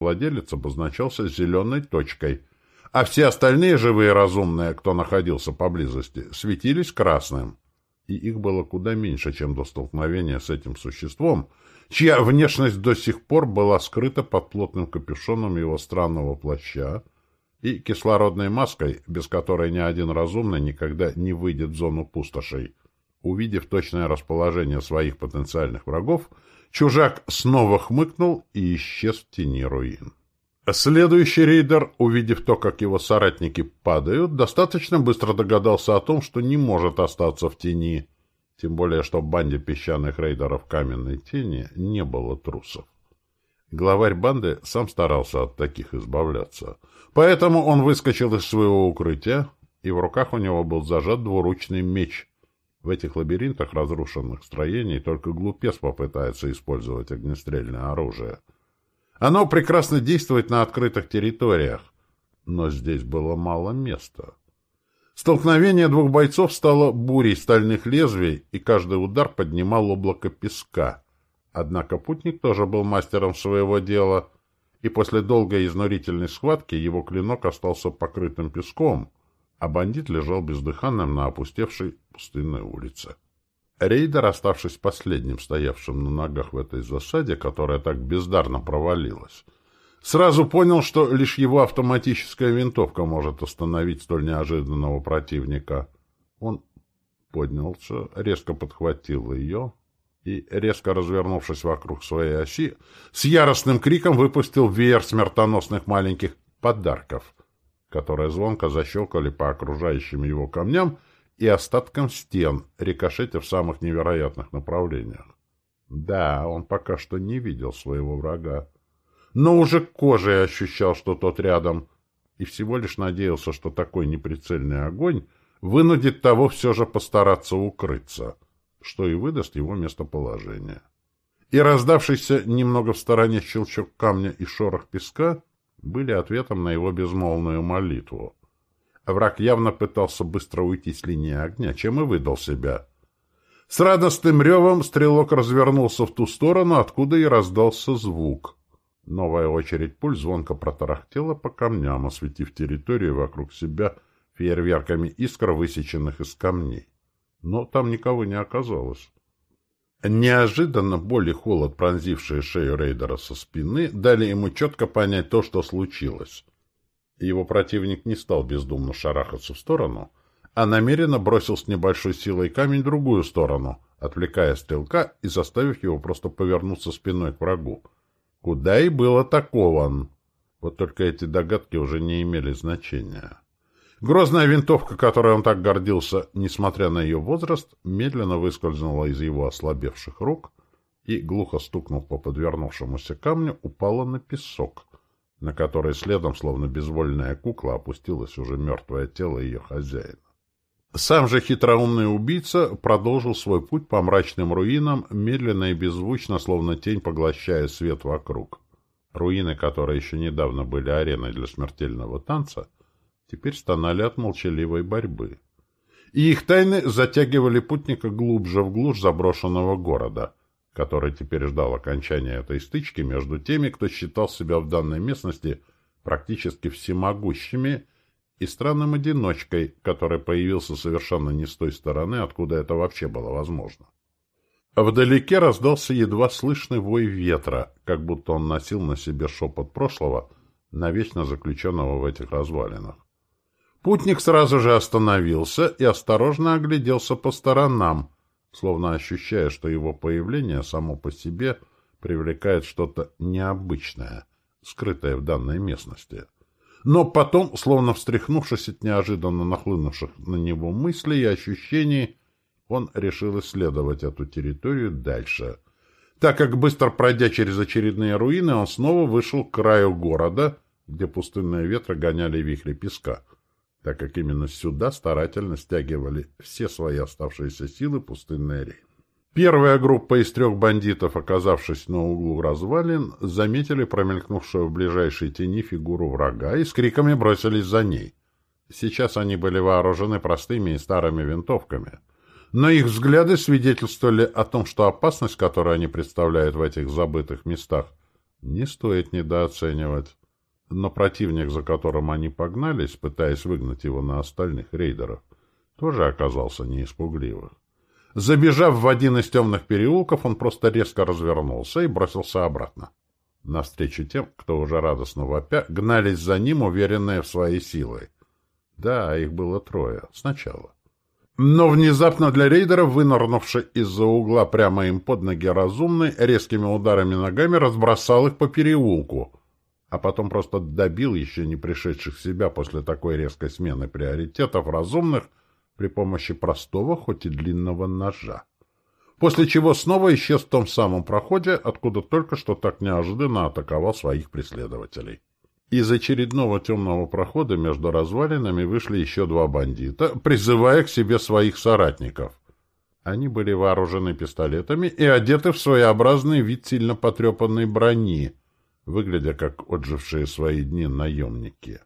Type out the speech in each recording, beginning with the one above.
Владелец обозначался зеленой точкой, а все остальные живые разумные, кто находился поблизости, светились красным. И их было куда меньше, чем до столкновения с этим существом, чья внешность до сих пор была скрыта под плотным капюшоном его странного плаща и кислородной маской, без которой ни один разумный никогда не выйдет в зону пустошей. Увидев точное расположение своих потенциальных врагов, чужак снова хмыкнул и исчез в тени руин. Следующий рейдер, увидев то, как его соратники падают, достаточно быстро догадался о том, что не может остаться в тени, тем более, что в банде песчаных рейдеров каменной тени не было трусов. Главарь банды сам старался от таких избавляться. Поэтому он выскочил из своего укрытия, и в руках у него был зажат двуручный меч. В этих лабиринтах разрушенных строений только глупец попытается использовать огнестрельное оружие. Оно прекрасно действует на открытых территориях, но здесь было мало места. Столкновение двух бойцов стало бурей стальных лезвий, и каждый удар поднимал облако песка. Однако путник тоже был мастером своего дела, и после долгой изнурительной схватки его клинок остался покрытым песком, а бандит лежал бездыханным на опустевшей пустынной улице. Рейдер, оставшись последним стоявшим на ногах в этой засаде, которая так бездарно провалилась, сразу понял, что лишь его автоматическая винтовка может остановить столь неожиданного противника. Он поднялся, резко подхватил ее и, резко развернувшись вокруг своей оси, с яростным криком выпустил веер смертоносных маленьких подарков, которые звонко защелкали по окружающим его камням и остаткам стен, рикошетя в самых невероятных направлениях. Да, он пока что не видел своего врага, но уже кожей ощущал, что тот рядом, и всего лишь надеялся, что такой неприцельный огонь вынудит того все же постараться укрыться — что и выдаст его местоположение. И раздавшийся немного в стороне щелчок камня и шорох песка были ответом на его безмолвную молитву. Враг явно пытался быстро уйти с линии огня, чем и выдал себя. С радостным ревом стрелок развернулся в ту сторону, откуда и раздался звук. Новая очередь пуль звонко протарахтела по камням, осветив территорию вокруг себя фейерверками искр, высеченных из камней но там никого не оказалось. Неожиданно боль и холод, пронзившие шею рейдера со спины, дали ему четко понять то, что случилось. Его противник не стал бездумно шарахаться в сторону, а намеренно бросил с небольшой силой камень в другую сторону, отвлекая стрелка и заставив его просто повернуться спиной к врагу. Куда и был атакован. Вот только эти догадки уже не имели значения. Грозная винтовка, которой он так гордился, несмотря на ее возраст, медленно выскользнула из его ослабевших рук и, глухо стукнув по подвернувшемуся камню, упала на песок, на который следом, словно безвольная кукла, опустилось уже мертвое тело ее хозяина. Сам же хитроумный убийца продолжил свой путь по мрачным руинам, медленно и беззвучно, словно тень поглощая свет вокруг. Руины, которые еще недавно были ареной для смертельного танца, теперь стонали от молчаливой борьбы. И их тайны затягивали путника глубже в глушь заброшенного города, который теперь ждал окончания этой стычки между теми, кто считал себя в данной местности практически всемогущими, и странным одиночкой, который появился совершенно не с той стороны, откуда это вообще было возможно. Вдалеке раздался едва слышный вой ветра, как будто он носил на себе шепот прошлого, навечно заключенного в этих развалинах. Путник сразу же остановился и осторожно огляделся по сторонам, словно ощущая, что его появление само по себе привлекает что-то необычное, скрытое в данной местности. Но потом, словно встряхнувшись от неожиданно нахлынувших на него мыслей и ощущений, он решил исследовать эту территорию дальше. Так как, быстро пройдя через очередные руины, он снова вышел к краю города, где пустынные ветры гоняли вихри песка — так как именно сюда старательно стягивали все свои оставшиеся силы пустынной рейн. Первая группа из трех бандитов, оказавшись на углу развалин, заметили промелькнувшую в ближайшей тени фигуру врага и с криками бросились за ней. Сейчас они были вооружены простыми и старыми винтовками, но их взгляды свидетельствовали о том, что опасность, которую они представляют в этих забытых местах, Не стоит недооценивать. Но противник, за которым они погнались, пытаясь выгнать его на остальных рейдеров, тоже оказался не. Забежав в один из темных переулков, он просто резко развернулся и бросился обратно. Навстречу тем, кто уже радостно вопя, гнались за ним, уверенные в своей силой. Да, их было трое. Сначала. Но внезапно для рейдеров, вынырнувший из-за угла прямо им под ноги разумный, резкими ударами ногами разбросал их по переулку, а потом просто добил еще не пришедших в себя после такой резкой смены приоритетов разумных при помощи простого, хоть и длинного ножа. После чего снова исчез в том самом проходе, откуда только что так неожиданно атаковал своих преследователей. Из очередного темного прохода между развалинами вышли еще два бандита, призывая к себе своих соратников. Они были вооружены пистолетами и одеты в своеобразный вид сильно потрепанной брони, выглядя как отжившие свои дни наемники.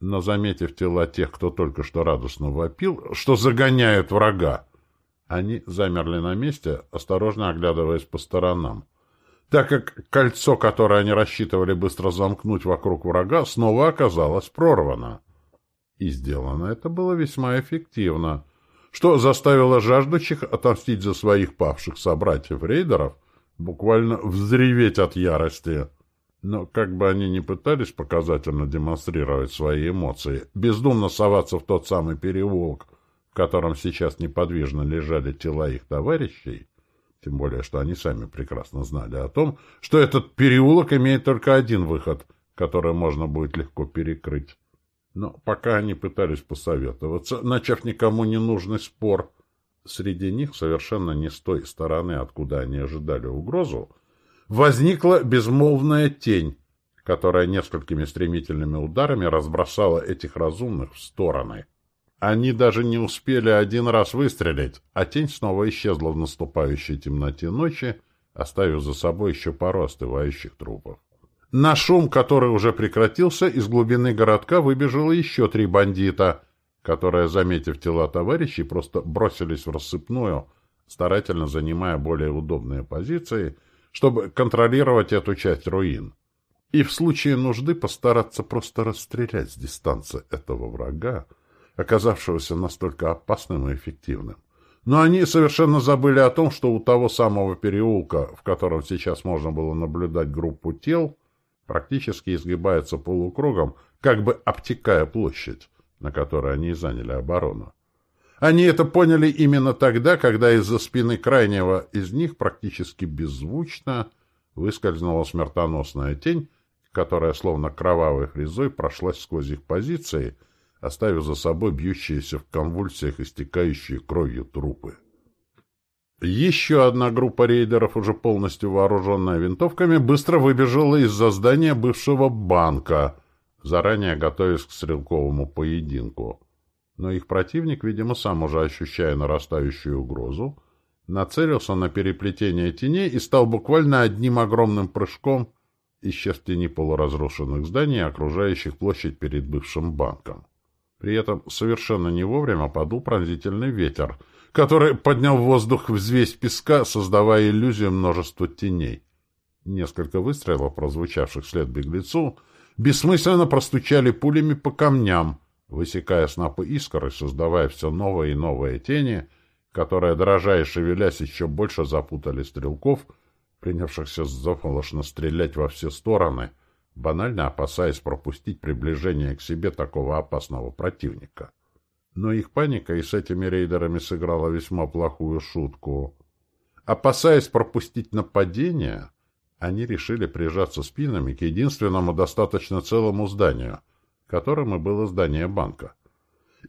Но, заметив тела тех, кто только что радостно вопил, что загоняют врага, они замерли на месте, осторожно оглядываясь по сторонам так как кольцо, которое они рассчитывали быстро замкнуть вокруг врага, снова оказалось прорвано. И сделано это было весьма эффективно, что заставило жаждущих отомстить за своих павших собратьев-рейдеров буквально взреветь от ярости. Но как бы они ни пытались показательно демонстрировать свои эмоции, бездумно соваться в тот самый переулок, в котором сейчас неподвижно лежали тела их товарищей, тем более, что они сами прекрасно знали о том, что этот переулок имеет только один выход, который можно будет легко перекрыть. Но пока они пытались посоветоваться, начав никому не нужный спор, среди них, совершенно не с той стороны, откуда они ожидали угрозу, возникла безмолвная тень, которая несколькими стремительными ударами разбросала этих разумных в стороны. Они даже не успели один раз выстрелить, а тень снова исчезла в наступающей темноте ночи, оставив за собой еще пару остывающих трупов. На шум, который уже прекратился, из глубины городка выбежало еще три бандита, которые, заметив тела товарищей, просто бросились в рассыпную, старательно занимая более удобные позиции, чтобы контролировать эту часть руин. И в случае нужды постараться просто расстрелять с дистанции этого врага, оказавшегося настолько опасным и эффективным. Но они совершенно забыли о том, что у того самого переулка, в котором сейчас можно было наблюдать группу тел, практически изгибается полукругом, как бы обтекая площадь, на которой они заняли оборону. Они это поняли именно тогда, когда из-за спины крайнего из них практически беззвучно выскользнула смертоносная тень, которая словно кровавой фрезой прошлась сквозь их позиции — оставив за собой бьющиеся в конвульсиях истекающие кровью трупы. Еще одна группа рейдеров, уже полностью вооруженная винтовками, быстро выбежала из-за здания бывшего банка, заранее готовясь к стрелковому поединку. Но их противник, видимо, сам уже ощущая нарастающую угрозу, нацелился на переплетение теней и стал буквально одним огромным прыжком исчез в тени полуразрушенных зданий, окружающих площадь перед бывшим банком. При этом совершенно не вовремя подул пронзительный ветер, который поднял в воздух взвесь песка, создавая иллюзию множества теней. Несколько выстрелов, прозвучавших вслед беглецу, бессмысленно простучали пулями по камням, высекая снопы искр и создавая все новые и новые тени, которые, дрожа и шевелясь, еще больше запутали стрелков, принявшихся заполошно стрелять во все стороны — банально опасаясь пропустить приближение к себе такого опасного противника. Но их паника и с этими рейдерами сыграла весьма плохую шутку. Опасаясь пропустить нападение, они решили прижаться спинами к единственному достаточно целому зданию, которым и было здание банка.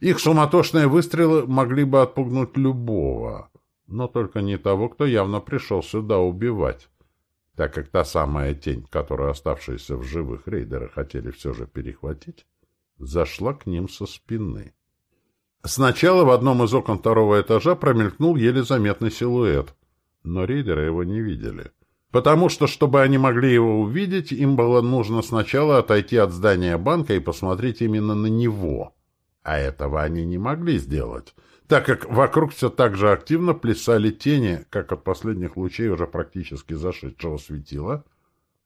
Их суматошные выстрелы могли бы отпугнуть любого, но только не того, кто явно пришел сюда убивать так как та самая тень, которую оставшиеся в живых рейдеры хотели все же перехватить, зашла к ним со спины. Сначала в одном из окон второго этажа промелькнул еле заметный силуэт, но рейдеры его не видели. Потому что, чтобы они могли его увидеть, им было нужно сначала отойти от здания банка и посмотреть именно на него. А этого они не могли сделать, так как вокруг все так же активно плясали тени, как от последних лучей уже практически зашедшего светила,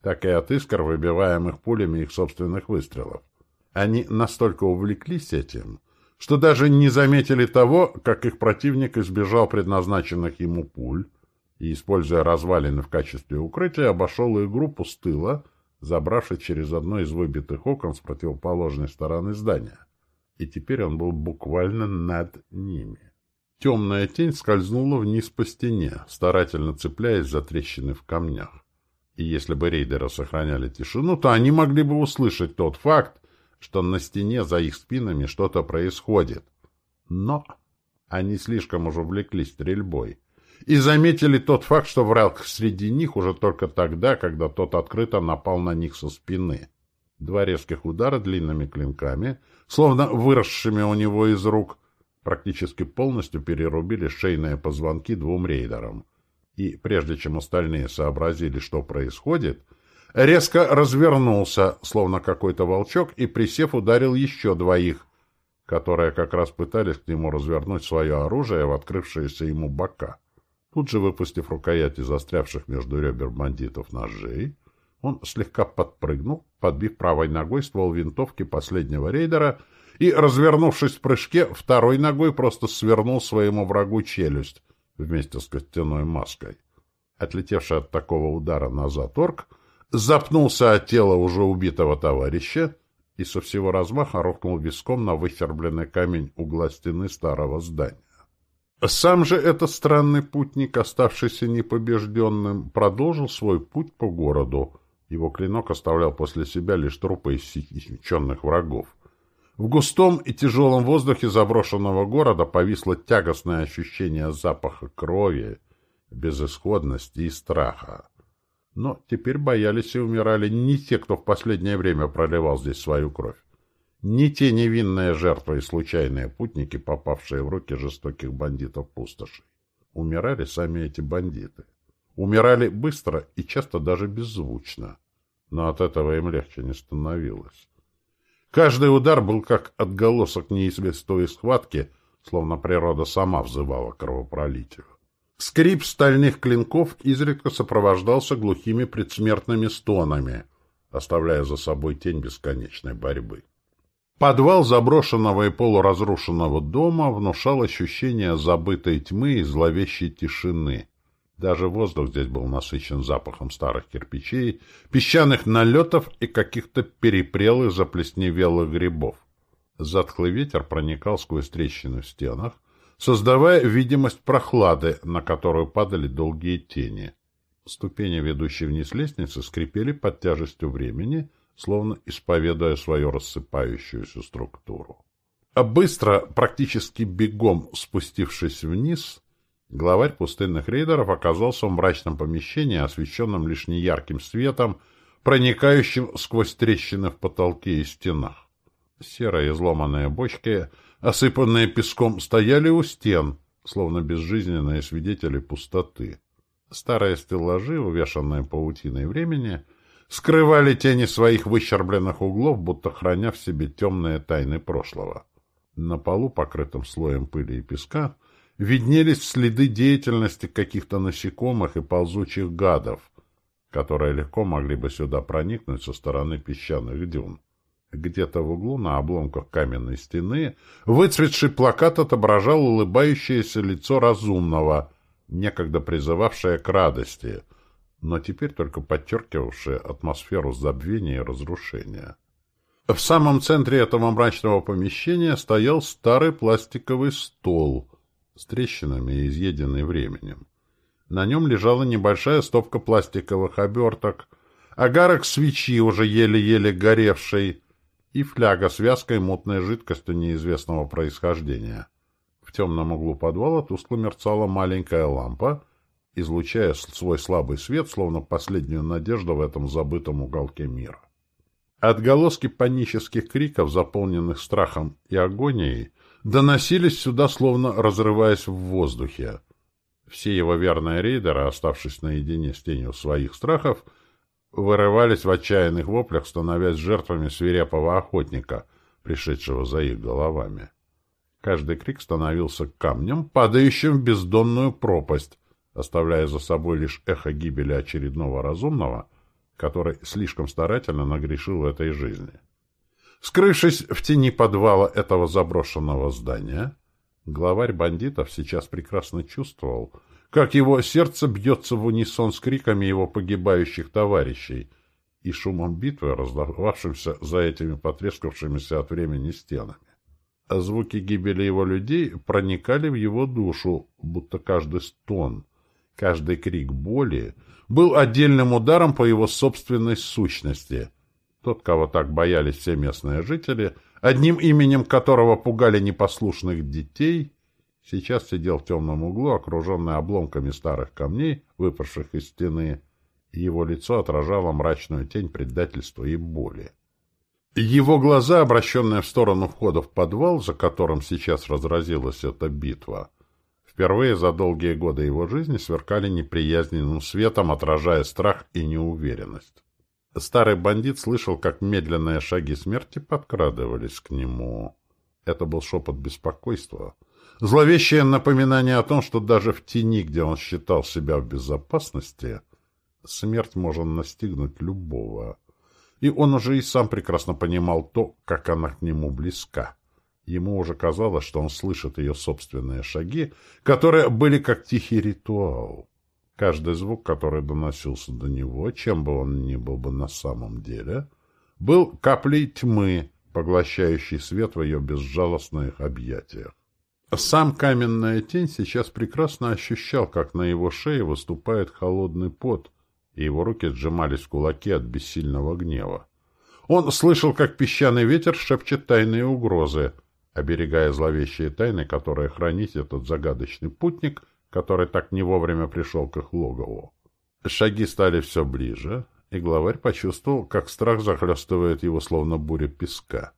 так и от искр, выбиваемых пулями их собственных выстрелов. Они настолько увлеклись этим, что даже не заметили того, как их противник избежал предназначенных ему пуль и, используя развалины в качестве укрытия, обошел их группу с тыла, забравшись через одно из выбитых окон с противоположной стороны здания. И теперь он был буквально над ними. Темная тень скользнула вниз по стене, старательно цепляясь за трещины в камнях. И если бы рейдеры сохраняли тишину, то они могли бы услышать тот факт, что на стене за их спинами что-то происходит. Но они слишком уж увлеклись стрельбой и заметили тот факт, что враг среди них уже только тогда, когда тот открыто напал на них со спины. Два резких удара длинными клинками, словно выросшими у него из рук, практически полностью перерубили шейные позвонки двум рейдерам. И прежде чем остальные сообразили, что происходит, резко развернулся, словно какой-то волчок, и, присев, ударил еще двоих, которые как раз пытались к нему развернуть свое оружие в открывшиеся ему бока. Тут же, выпустив рукояти застрявших между ребер бандитов ножей, он слегка подпрыгнул, подбив правой ногой ствол винтовки последнего рейдера и, развернувшись в прыжке, второй ногой просто свернул своему врагу челюсть вместе с костяной маской. Отлетевший от такого удара назад орк запнулся от тела уже убитого товарища и со всего размаха рухнул виском на выщербленный камень угла стены старого здания. Сам же этот странный путник, оставшийся непобежденным, продолжил свой путь по городу. Его клинок оставлял после себя лишь трупы иссеченных врагов. В густом и тяжелом воздухе заброшенного города повисло тягостное ощущение запаха крови, безысходности и страха. Но теперь боялись и умирали не те, кто в последнее время проливал здесь свою кровь. Не те невинные жертвы и случайные путники, попавшие в руки жестоких бандитов пустошей. Умирали сами эти бандиты. Умирали быстро и часто даже беззвучно. Но от этого им легче не становилось. Каждый удар был как отголосок неизвестной схватки, словно природа сама взывала к кровопролитию. Скрип стальных клинков изредка сопровождался глухими предсмертными стонами, оставляя за собой тень бесконечной борьбы. Подвал заброшенного и полуразрушенного дома внушал ощущение забытой тьмы и зловещей тишины. Даже воздух здесь был насыщен запахом старых кирпичей, песчаных налетов и каких-то перепрелых заплесневелых грибов. Затхлый ветер проникал сквозь трещины в стенах, создавая видимость прохлады, на которую падали долгие тени. Ступени, ведущие вниз лестницы, скрипели под тяжестью времени, словно исповедуя свою рассыпающуюся структуру. А быстро, практически бегом спустившись вниз, главарь пустынных рейдеров оказался в мрачном помещении, освещенном лишь неярким светом, проникающим сквозь трещины в потолке и стенах. Серые изломанные бочки — осыпанные песком, стояли у стен, словно безжизненные свидетели пустоты. Старые стеллажи, увешанные паутиной времени, скрывали тени своих выщербленных углов, будто храня в себе темные тайны прошлого. На полу, покрытом слоем пыли и песка, виднелись следы деятельности каких-то насекомых и ползучих гадов, которые легко могли бы сюда проникнуть со стороны песчаных дюн. Где-то в углу на обломках каменной стены выцветший плакат отображал улыбающееся лицо разумного, некогда призывавшее к радости, но теперь только подчеркивавшее атмосферу забвения и разрушения. В самом центре этого мрачного помещения стоял старый пластиковый стол с трещинами, изъеденный временем. На нем лежала небольшая стопка пластиковых оберток, агарок свечи, уже еле-еле горевшей, и фляга с вязкой мутной жидкостью неизвестного происхождения. В темном углу подвала тускло мерцала маленькая лампа, излучая свой слабый свет, словно последнюю надежду в этом забытом уголке мира. Отголоски панических криков, заполненных страхом и агонией, доносились сюда, словно разрываясь в воздухе. Все его верные рейдеры, оставшись наедине с тенью своих страхов, вырывались в отчаянных воплях, становясь жертвами свирепого охотника, пришедшего за их головами. Каждый крик становился камнем, падающим в бездонную пропасть, оставляя за собой лишь эхо гибели очередного разумного, который слишком старательно нагрешил в этой жизни. Скрывшись в тени подвала этого заброшенного здания, главарь бандитов сейчас прекрасно чувствовал, как его сердце бьется в унисон с криками его погибающих товарищей и шумом битвы, раздававшимся за этими потрескавшимися от времени стенами. А звуки гибели его людей проникали в его душу, будто каждый стон, каждый крик боли был отдельным ударом по его собственной сущности. Тот, кого так боялись все местные жители, одним именем которого пугали непослушных детей, сейчас сидел в темном углу, окруженный обломками старых камней, выпавших из стены, и его лицо отражало мрачную тень предательства и боли. Его глаза, обращенные в сторону входа в подвал, за которым сейчас разразилась эта битва, впервые за долгие годы его жизни сверкали неприязненным светом, отражая страх и неуверенность. Старый бандит слышал, как медленные шаги смерти подкрадывались к нему. Это был шепот беспокойства. Зловещее напоминание о том, что даже в тени, где он считал себя в безопасности, смерть может настигнуть любого и он уже и сам прекрасно понимал то, как она к нему близка. Ему уже казалось, что он слышит ее собственные шаги, которые были как тихий ритуал. Каждый звук, который доносился до него, чем бы он ни был бы на самом деле, был каплей тьмы, поглощающей свет в ее безжалостных объятиях. Сам каменная тень сейчас прекрасно ощущал, как на его шее выступает холодный пот, и его руки сжимались в кулаки от бессильного гнева. Он слышал, как песчаный ветер шепчет тайные угрозы, оберегая зловещие тайны, которые хранит этот загадочный путник, который так не вовремя пришел к их логову. Шаги стали все ближе, и главарь почувствовал, как страх захлестывает его, словно буря песка.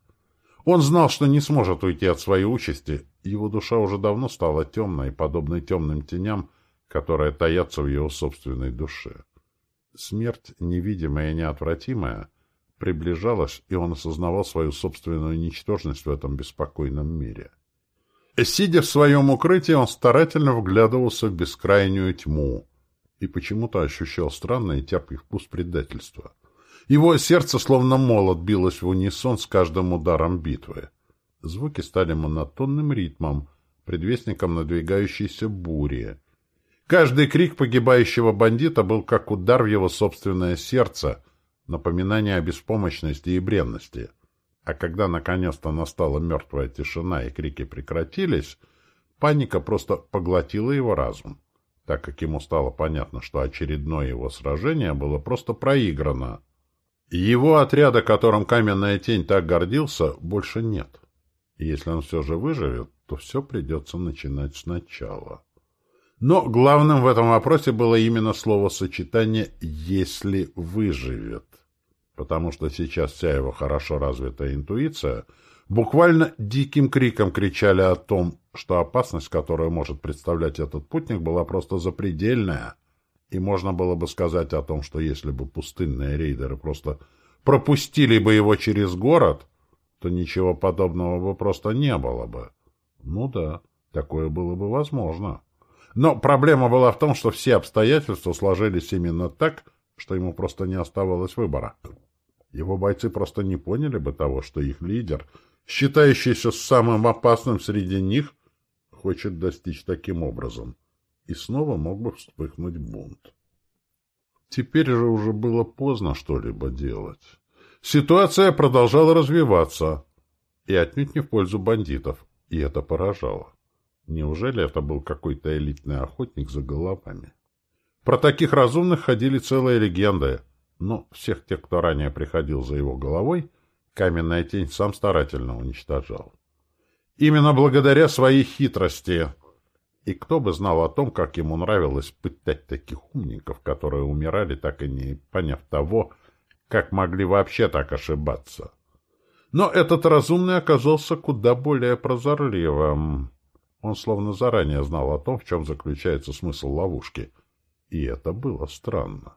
Он знал, что не сможет уйти от своей участи, его душа уже давно стала темной, подобной темным теням, которые таятся в его собственной душе. Смерть, невидимая и неотвратимая, приближалась, и он осознавал свою собственную ничтожность в этом беспокойном мире. Сидя в своем укрытии, он старательно вглядывался в бескрайнюю тьму и почему-то ощущал странный тяпкий вкус предательства. Его сердце, словно молот, билось в унисон с каждым ударом битвы. Звуки стали монотонным ритмом, предвестником надвигающейся бури, Каждый крик погибающего бандита был как удар в его собственное сердце, напоминание о беспомощности и бренности. А когда наконец-то настала мертвая тишина и крики прекратились, паника просто поглотила его разум, так как ему стало понятно, что очередное его сражение было просто проиграно. Его отряда, которым каменная тень так гордился, больше нет. И если он все же выживет, то все придется начинать сначала. Но главным в этом вопросе было именно словосочетание «если выживет», потому что сейчас вся его хорошо развитая интуиция буквально диким криком кричали о том, что опасность, которую может представлять этот путник, была просто запредельная, и можно было бы сказать о том, что если бы пустынные рейдеры просто пропустили бы его через город, то ничего подобного бы просто не было бы. Ну да, такое было бы возможно. Но проблема была в том, что все обстоятельства сложились именно так, что ему просто не оставалось выбора. Его бойцы просто не поняли бы того, что их лидер, считающийся самым опасным среди них, хочет достичь таким образом. И снова мог бы вспыхнуть бунт. Теперь же уже было поздно что-либо делать. Ситуация продолжала развиваться, и отнюдь не в пользу бандитов, и это поражало. Неужели это был какой-то элитный охотник за головами? Про таких разумных ходили целые легенды, но всех тех, кто ранее приходил за его головой, каменная тень сам старательно уничтожал. Именно благодаря своей хитрости. И кто бы знал о том, как ему нравилось пытать таких умников, которые умирали, так и не поняв того, как могли вообще так ошибаться. Но этот разумный оказался куда более прозорливым. Он словно заранее знал о том, в чем заключается смысл ловушки. И это было странно.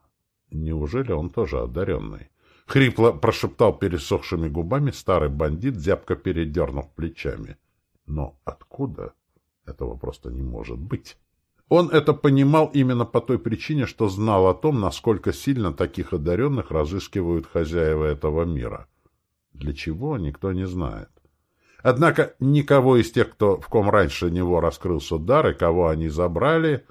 Неужели он тоже одаренный? Хрипло прошептал пересохшими губами старый бандит, зябко передернув плечами. Но откуда? Этого просто не может быть. Он это понимал именно по той причине, что знал о том, насколько сильно таких одаренных разыскивают хозяева этого мира. Для чего, никто не знает. Однако никого из тех, кто в ком раньше него раскрылся дар и кого они забрали,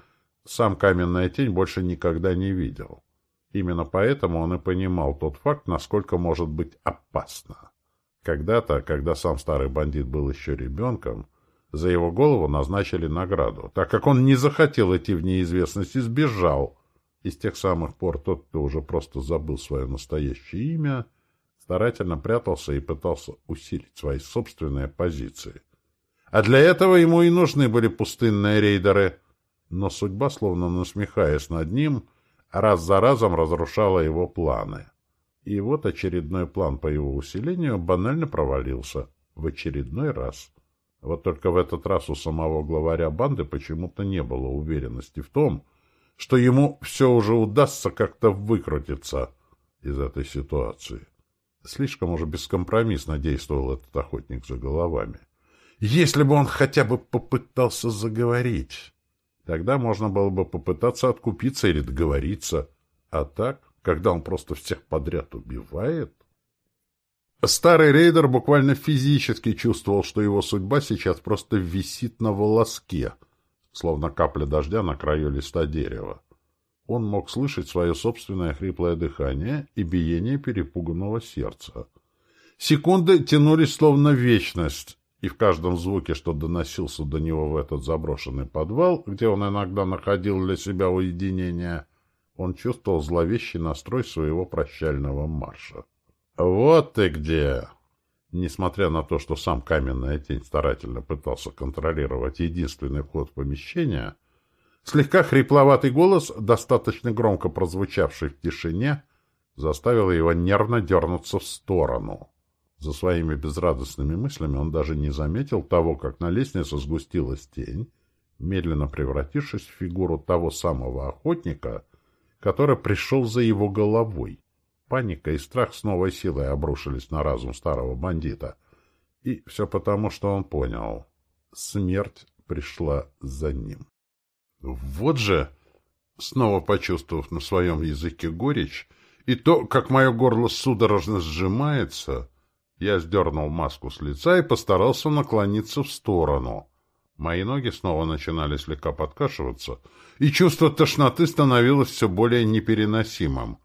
сам Каменная Тень больше никогда не видел. Именно поэтому он и понимал тот факт, насколько может быть опасно. Когда-то, когда сам старый бандит был еще ребенком, за его голову назначили награду, так как он не захотел идти в неизвестность и сбежал. И с тех самых пор тот, кто уже просто забыл свое настоящее имя, старательно прятался и пытался усилить свои собственные позиции. А для этого ему и нужны были пустынные рейдеры. Но судьба, словно насмехаясь над ним, раз за разом разрушала его планы. И вот очередной план по его усилению банально провалился. В очередной раз. Вот только в этот раз у самого главаря банды почему-то не было уверенности в том, что ему все уже удастся как-то выкрутиться из этой ситуации. Слишком уже бескомпромиссно действовал этот охотник за головами. Если бы он хотя бы попытался заговорить, тогда можно было бы попытаться откупиться или договориться. А так, когда он просто всех подряд убивает... Старый рейдер буквально физически чувствовал, что его судьба сейчас просто висит на волоске, словно капля дождя на краю листа дерева. Он мог слышать свое собственное хриплое дыхание и биение перепуганного сердца. Секунды тянулись словно вечность, и в каждом звуке, что доносился до него в этот заброшенный подвал, где он иногда находил для себя уединение, он чувствовал зловещий настрой своего прощального марша. «Вот ты где!» Несмотря на то, что сам каменная тень старательно пытался контролировать единственный вход в помещение, слегка хрипловатый голос, достаточно громко прозвучавший в тишине, заставил его нервно дернуться в сторону. За своими безрадостными мыслями он даже не заметил того, как на лестнице сгустилась тень, медленно превратившись в фигуру того самого охотника, который пришел за его головой. Паника и страх с новой силой обрушились на разум старого бандита. И все потому, что он понял. Смерть пришла за ним. Вот же, снова почувствовав на своем языке горечь, и то, как мое горло судорожно сжимается, я сдернул маску с лица и постарался наклониться в сторону. Мои ноги снова начинали слегка подкашиваться, и чувство тошноты становилось все более непереносимым.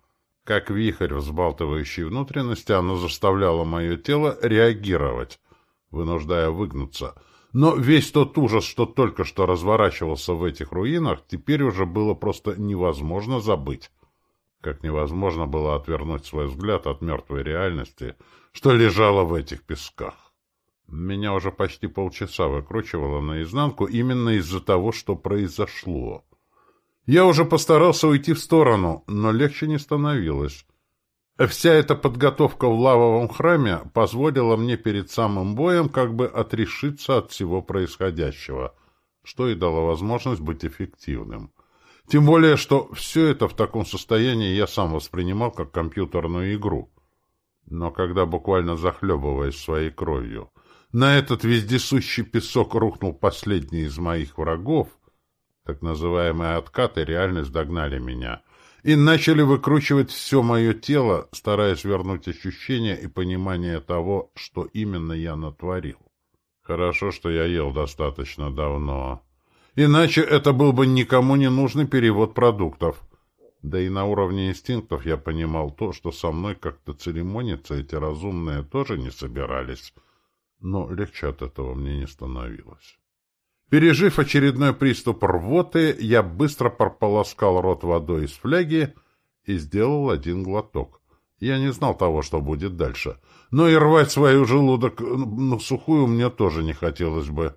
Как вихрь, взбалтывающий внутренности, оно заставляло мое тело реагировать, вынуждая выгнуться. Но весь тот ужас, что только что разворачивался в этих руинах, теперь уже было просто невозможно забыть. Как невозможно было отвернуть свой взгляд от мертвой реальности, что лежало в этих песках. Меня уже почти полчаса выкручивало наизнанку именно из-за того, что произошло. Я уже постарался уйти в сторону, но легче не становилось. Вся эта подготовка в лавовом храме позволила мне перед самым боем как бы отрешиться от всего происходящего, что и дало возможность быть эффективным. Тем более, что все это в таком состоянии я сам воспринимал как компьютерную игру. Но когда, буквально захлебываясь своей кровью, на этот вездесущий песок рухнул последний из моих врагов — так называемые откаты реальность догнали меня и начали выкручивать все мое тело, стараясь вернуть ощущение и понимание того, что именно я натворил. Хорошо, что я ел достаточно давно. Иначе это был бы никому не нужный перевод продуктов. Да и на уровне инстинктов я понимал то, что со мной как-то церемониться эти разумные тоже не собирались. Но легче от этого мне не становилось. Пережив очередной приступ рвоты, я быстро прополоскал рот водой из фляги и сделал один глоток. Я не знал того, что будет дальше. Но и рвать свою желудок на сухую мне тоже не хотелось бы.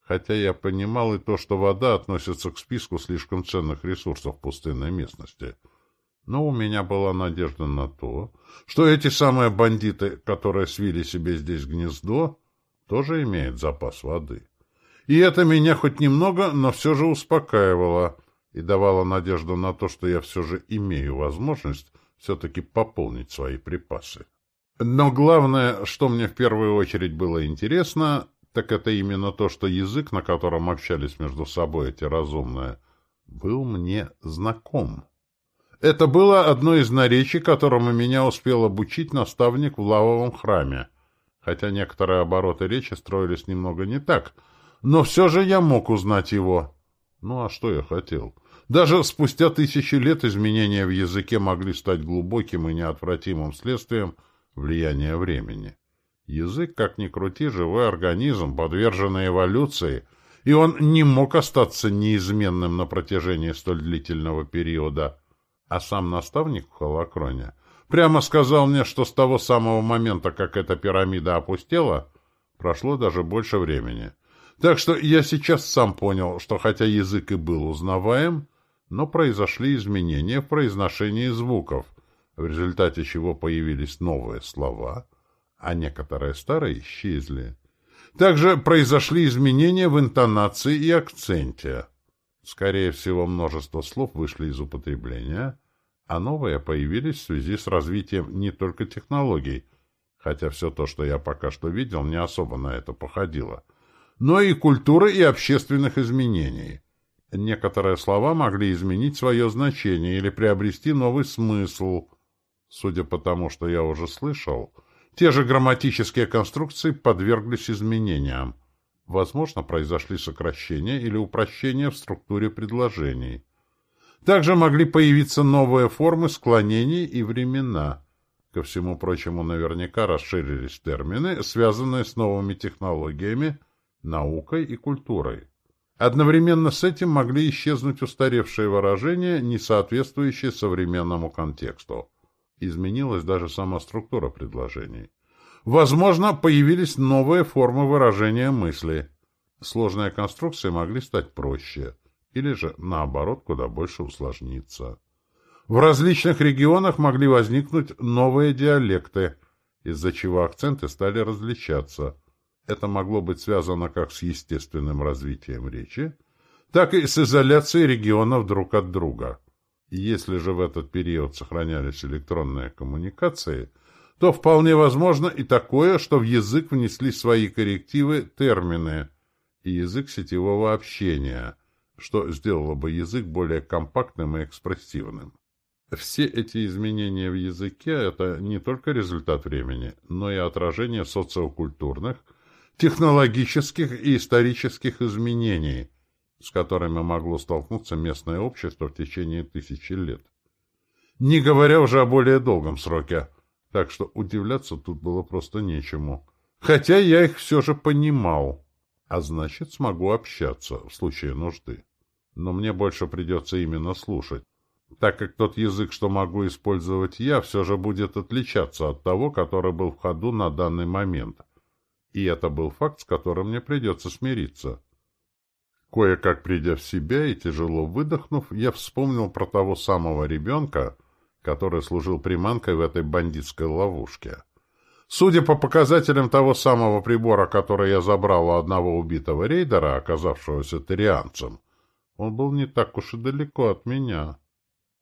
Хотя я понимал и то, что вода относится к списку слишком ценных ресурсов пустынной местности. Но у меня была надежда на то, что эти самые бандиты, которые свили себе здесь гнездо, тоже имеют запас воды. И это меня хоть немного, но все же успокаивало и давало надежду на то, что я все же имею возможность все-таки пополнить свои припасы. Но главное, что мне в первую очередь было интересно, так это именно то, что язык, на котором общались между собой эти разумные, был мне знаком. Это было одно из наречий, которому меня успел обучить наставник в лавовом храме, хотя некоторые обороты речи строились немного не так, но все же я мог узнать его. Ну а что я хотел? Даже спустя тысячи лет изменения в языке могли стать глубоким и неотвратимым следствием влияния времени. Язык, как ни крути, живой организм, подверженный эволюции, и он не мог остаться неизменным на протяжении столь длительного периода. А сам наставник в холокроне прямо сказал мне, что с того самого момента, как эта пирамида опустела, прошло даже больше времени. Так что я сейчас сам понял, что хотя язык и был узнаваем, но произошли изменения в произношении звуков, в результате чего появились новые слова, а некоторые старые исчезли. Также произошли изменения в интонации и акценте. Скорее всего, множество слов вышли из употребления, а новые появились в связи с развитием не только технологий, хотя все то, что я пока что видел, не особо на это походило, но и культуры и общественных изменений. Некоторые слова могли изменить свое значение или приобрести новый смысл. Судя по тому, что я уже слышал, те же грамматические конструкции подверглись изменениям. Возможно, произошли сокращения или упрощения в структуре предложений. Также могли появиться новые формы склонений и времена. Ко всему прочему, наверняка расширились термины, связанные с новыми технологиями, наукой и культурой. Одновременно с этим могли исчезнуть устаревшие выражения, не соответствующие современному контексту. Изменилась даже сама структура предложений. Возможно, появились новые формы выражения мысли. Сложные конструкции могли стать проще, или же, наоборот, куда больше усложниться. В различных регионах могли возникнуть новые диалекты, из-за чего акценты стали различаться. Это могло быть связано как с естественным развитием речи, так и с изоляцией регионов друг от друга. Если же в этот период сохранялись электронные коммуникации, то вполне возможно и такое, что в язык внесли свои коррективы термины и язык сетевого общения, что сделало бы язык более компактным и экспрессивным. Все эти изменения в языке – это не только результат времени, но и отражение социокультурных, технологических и исторических изменений – с которыми могло столкнуться местное общество в течение тысячи лет. Не говоря уже о более долгом сроке, так что удивляться тут было просто нечему. Хотя я их все же понимал, а значит, смогу общаться в случае нужды. Но мне больше придется именно слушать, так как тот язык, что могу использовать я, все же будет отличаться от того, который был в ходу на данный момент. И это был факт, с которым мне придется смириться. Кое-как придя в себя и тяжело выдохнув, я вспомнил про того самого ребенка, который служил приманкой в этой бандитской ловушке. Судя по показателям того самого прибора, который я забрал у одного убитого рейдера, оказавшегося тарианцем, он был не так уж и далеко от меня.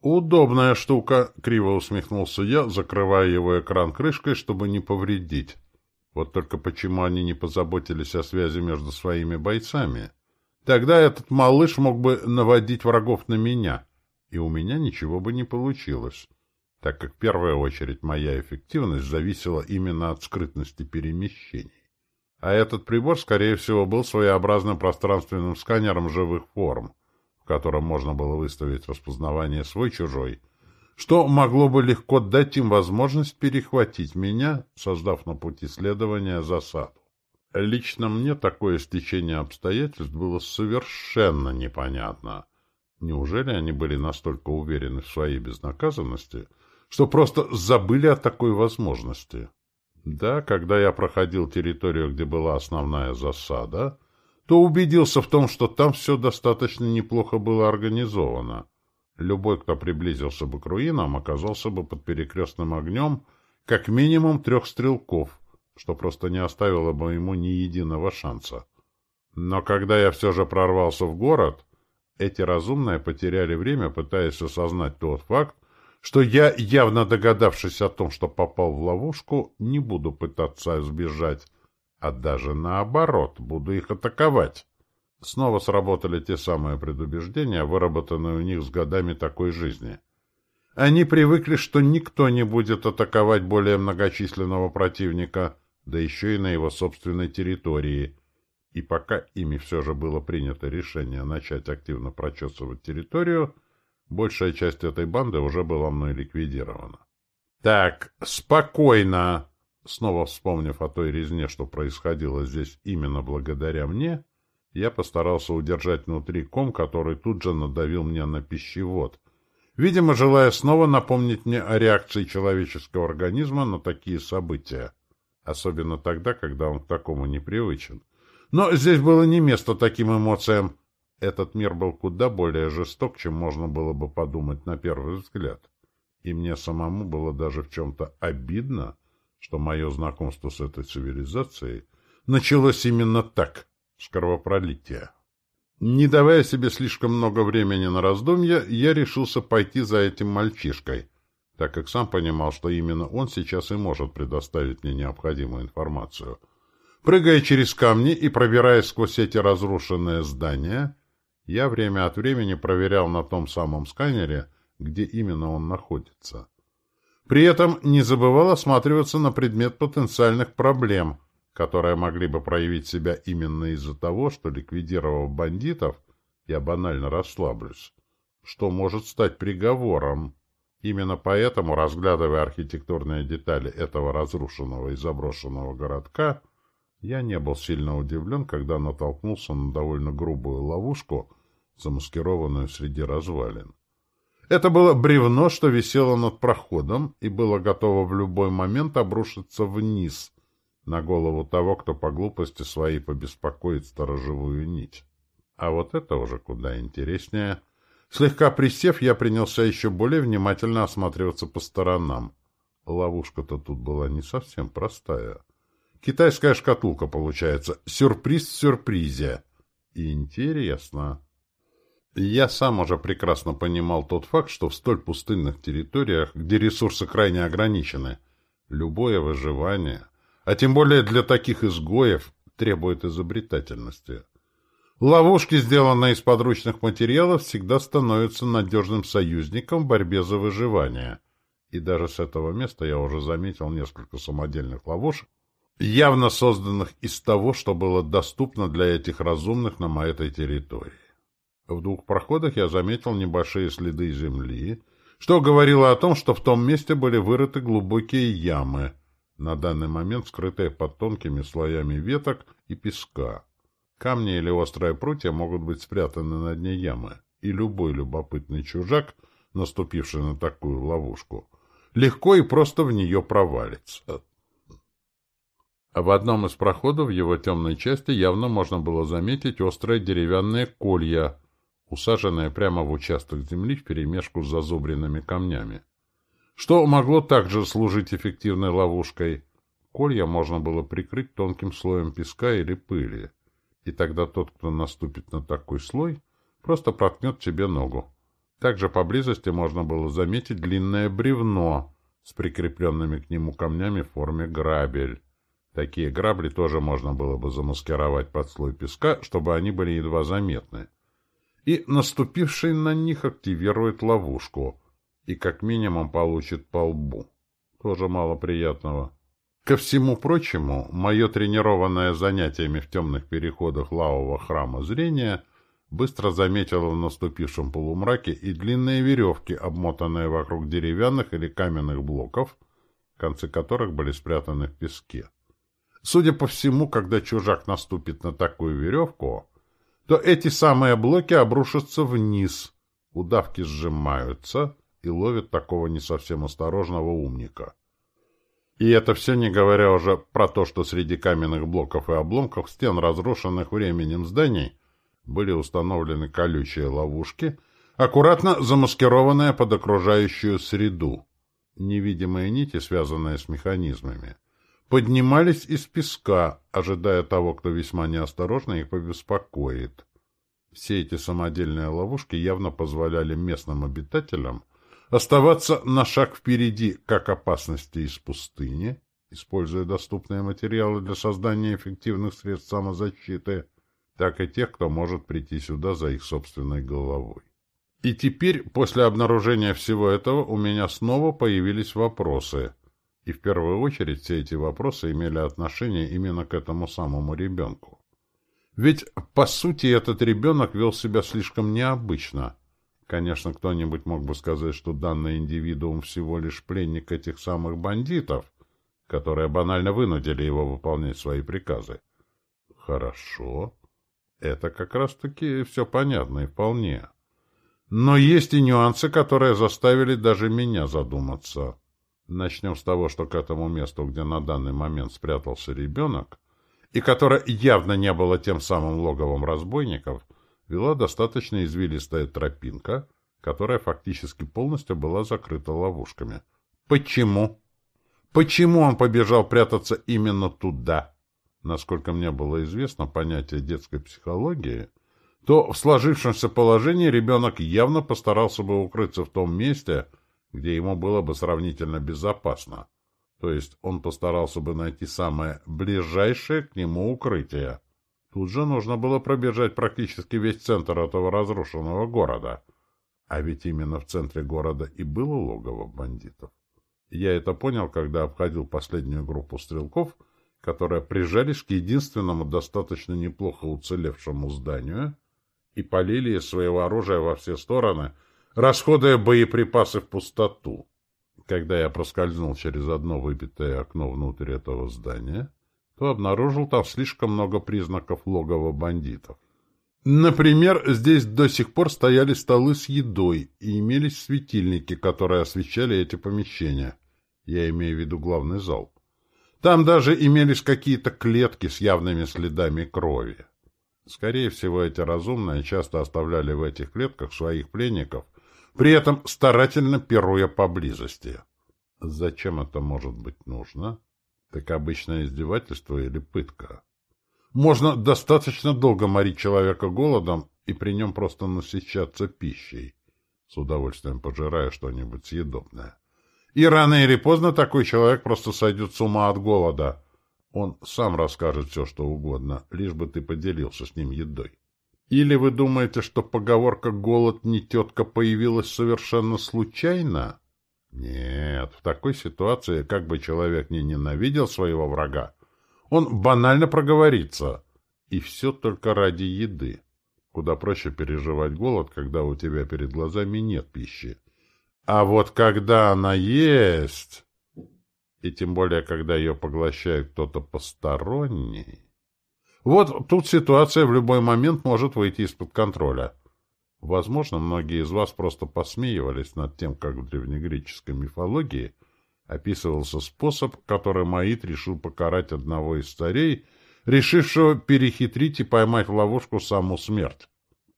«Удобная штука», — криво усмехнулся я, закрывая его экран крышкой, чтобы не повредить. Вот только почему они не позаботились о связи между своими бойцами?» Тогда этот малыш мог бы наводить врагов на меня, и у меня ничего бы не получилось, так как в первую очередь моя эффективность зависела именно от скрытности перемещений. А этот прибор, скорее всего, был своеобразным пространственным сканером живых форм, в котором можно было выставить распознавание свой-чужой, что могло бы легко дать им возможность перехватить меня, создав на пути следования засаду. Лично мне такое стечение обстоятельств было совершенно непонятно. Неужели они были настолько уверены в своей безнаказанности, что просто забыли о такой возможности? Да, когда я проходил территорию, где была основная засада, то убедился в том, что там все достаточно неплохо было организовано. Любой, кто приблизился бы к руинам, оказался бы под перекрестным огнем как минимум трех стрелков, что просто не оставило бы ему ни единого шанса. Но когда я все же прорвался в город, эти разумные потеряли время, пытаясь осознать тот факт, что я, явно догадавшись о том, что попал в ловушку, не буду пытаться сбежать, а даже наоборот, буду их атаковать. Снова сработали те самые предубеждения, выработанные у них с годами такой жизни. Они привыкли, что никто не будет атаковать более многочисленного противника, да еще и на его собственной территории. И пока ими все же было принято решение начать активно прочесывать территорию, большая часть этой банды уже была мной ликвидирована. «Так, спокойно!» Снова вспомнив о той резне, что происходило здесь именно благодаря мне, я постарался удержать внутри ком, который тут же надавил мне на пищевод, видимо, желая снова напомнить мне о реакции человеческого организма на такие события, особенно тогда, когда он к такому непривычен. Но здесь было не место таким эмоциям. Этот мир был куда более жесток, чем можно было бы подумать на первый взгляд. И мне самому было даже в чем-то обидно, что мое знакомство с этой цивилизацией началось именно так, с кровопролития. Не давая себе слишком много времени на раздумья, я решился пойти за этим мальчишкой, так как сам понимал, что именно он сейчас и может предоставить мне необходимую информацию. Прыгая через камни и пробираясь сквозь эти разрушенные здания, я время от времени проверял на том самом сканере, где именно он находится. При этом не забывал осматриваться на предмет потенциальных проблем, которые могли бы проявить себя именно из-за того, что, ликвидировав бандитов, я банально расслаблюсь, что может стать приговором. Именно поэтому, разглядывая архитектурные детали этого разрушенного и заброшенного городка, я не был сильно удивлен, когда натолкнулся на довольно грубую ловушку, замаскированную среди развалин. Это было бревно, что висело над проходом и было готово в любой момент обрушиться вниз, на голову того, кто по глупости своей побеспокоит сторожевую нить. А вот это уже куда интереснее. Слегка присев, я принялся еще более внимательно осматриваться по сторонам. Ловушка-то тут была не совсем простая. Китайская шкатулка, получается. Сюрприз в сюрпризе. Интересно. Я сам уже прекрасно понимал тот факт, что в столь пустынных территориях, где ресурсы крайне ограничены, любое выживание, а тем более для таких изгоев, требует изобретательности. Ловушки, сделанные из подручных материалов, всегда становятся надежным союзником в борьбе за выживание. И даже с этого места я уже заметил несколько самодельных ловушек, явно созданных из того, что было доступно для этих разумных на этой территории. В двух проходах я заметил небольшие следы земли, что говорило о том, что в том месте были вырыты глубокие ямы, на данный момент скрытые под тонкими слоями веток и песка. Камни или острые прутья могут быть спрятаны на дне ямы, и любой любопытный чужак, наступивший на такую ловушку, легко и просто в нее провалится. В одном из проходов в его темной части явно можно было заметить острые деревянные колья, усаженная прямо в участок земли вперемешку с зазубренными камнями. Что могло также служить эффективной ловушкой? Колья можно было прикрыть тонким слоем песка или пыли, и тогда тот, кто наступит на такой слой, просто проткнет себе ногу. Также поблизости можно было заметить длинное бревно с прикрепленными к нему камнями в форме грабель. Такие грабли тоже можно было бы замаскировать под слой песка, чтобы они были едва заметны и наступивший на них активирует ловушку и как минимум получит по лбу. Тоже мало приятного. Ко всему прочему, мое тренированное занятиями в темных переходах лавового храма зрения быстро заметило в наступившем полумраке и длинные веревки, обмотанные вокруг деревянных или каменных блоков, концы которых были спрятаны в песке. Судя по всему, когда чужак наступит на такую веревку, то эти самые блоки обрушатся вниз, удавки сжимаются и ловят такого не совсем осторожного умника. И это все не говоря уже про то, что среди каменных блоков и обломков стен разрушенных временем зданий были установлены колючие ловушки, аккуратно замаскированные под окружающую среду, невидимые нити, связанные с механизмами поднимались из песка, ожидая того, кто весьма неосторожно их побеспокоит. Все эти самодельные ловушки явно позволяли местным обитателям оставаться на шаг впереди как опасности из пустыни, используя доступные материалы для создания эффективных средств самозащиты, так и тех, кто может прийти сюда за их собственной головой. И теперь, после обнаружения всего этого, у меня снова появились вопросы. И в первую очередь все эти вопросы имели отношение именно к этому самому ребенку. Ведь, по сути, этот ребенок вел себя слишком необычно. Конечно, кто-нибудь мог бы сказать, что данный индивидуум всего лишь пленник этих самых бандитов, которые банально вынудили его выполнять свои приказы. Хорошо. Это как раз-таки все понятно и вполне. Но есть и нюансы, которые заставили даже меня задуматься. Начнем с того, что к этому месту, где на данный момент спрятался ребенок, и которое явно не было тем самым логовом разбойников, вела достаточно извилистая тропинка, которая фактически полностью была закрыта ловушками. Почему? Почему он побежал прятаться именно туда? Насколько мне было известно понятие детской психологии — то в сложившемся положении ребенок явно постарался бы укрыться в том месте, где ему было бы сравнительно безопасно. То есть он постарался бы найти самое ближайшее к нему укрытие. Тут же нужно было пробежать практически весь центр этого разрушенного города. А ведь именно в центре города и было логово бандитов. Я это понял, когда обходил последнюю группу стрелков, которые прижались к единственному достаточно неплохо уцелевшему зданию — и полили из своего оружия во все стороны, расходуя боеприпасы в пустоту. Когда я проскользнул через одно выбитое окно внутрь этого здания, то обнаружил там слишком много признаков логова бандитов. Например, здесь до сих пор стояли столы с едой и имелись светильники, которые освещали эти помещения. Я имею в виду главный зал. Там даже имелись какие-то клетки с явными следами крови. Скорее всего, эти разумные часто оставляли в этих клетках своих пленников, при этом старательно пируя поблизости. Зачем это может быть нужно? Так обычное издевательство или пытка? Можно достаточно долго морить человека голодом и при нем просто насыщаться пищей, с удовольствием пожирая что-нибудь съедобное. И рано или поздно такой человек просто сойдет с ума от голода — он сам расскажет все, что угодно, лишь бы ты поделился с ним едой. Или вы думаете, что поговорка «голод не тетка» появилась совершенно случайно? Нет, в такой ситуации, как бы человек не ненавидел своего врага, он банально проговорится. И все только ради еды. Куда проще переживать голод, когда у тебя перед глазами нет пищи. А вот когда она есть и тем более, когда ее поглощает кто-то посторонний. Вот тут ситуация в любой момент может выйти из-под контроля. Возможно, многие из вас просто посмеивались над тем, как в древнегреческой мифологии описывался способ, который Маид решил покарать одного из царей, решившего перехитрить и поймать в ловушку саму смерть.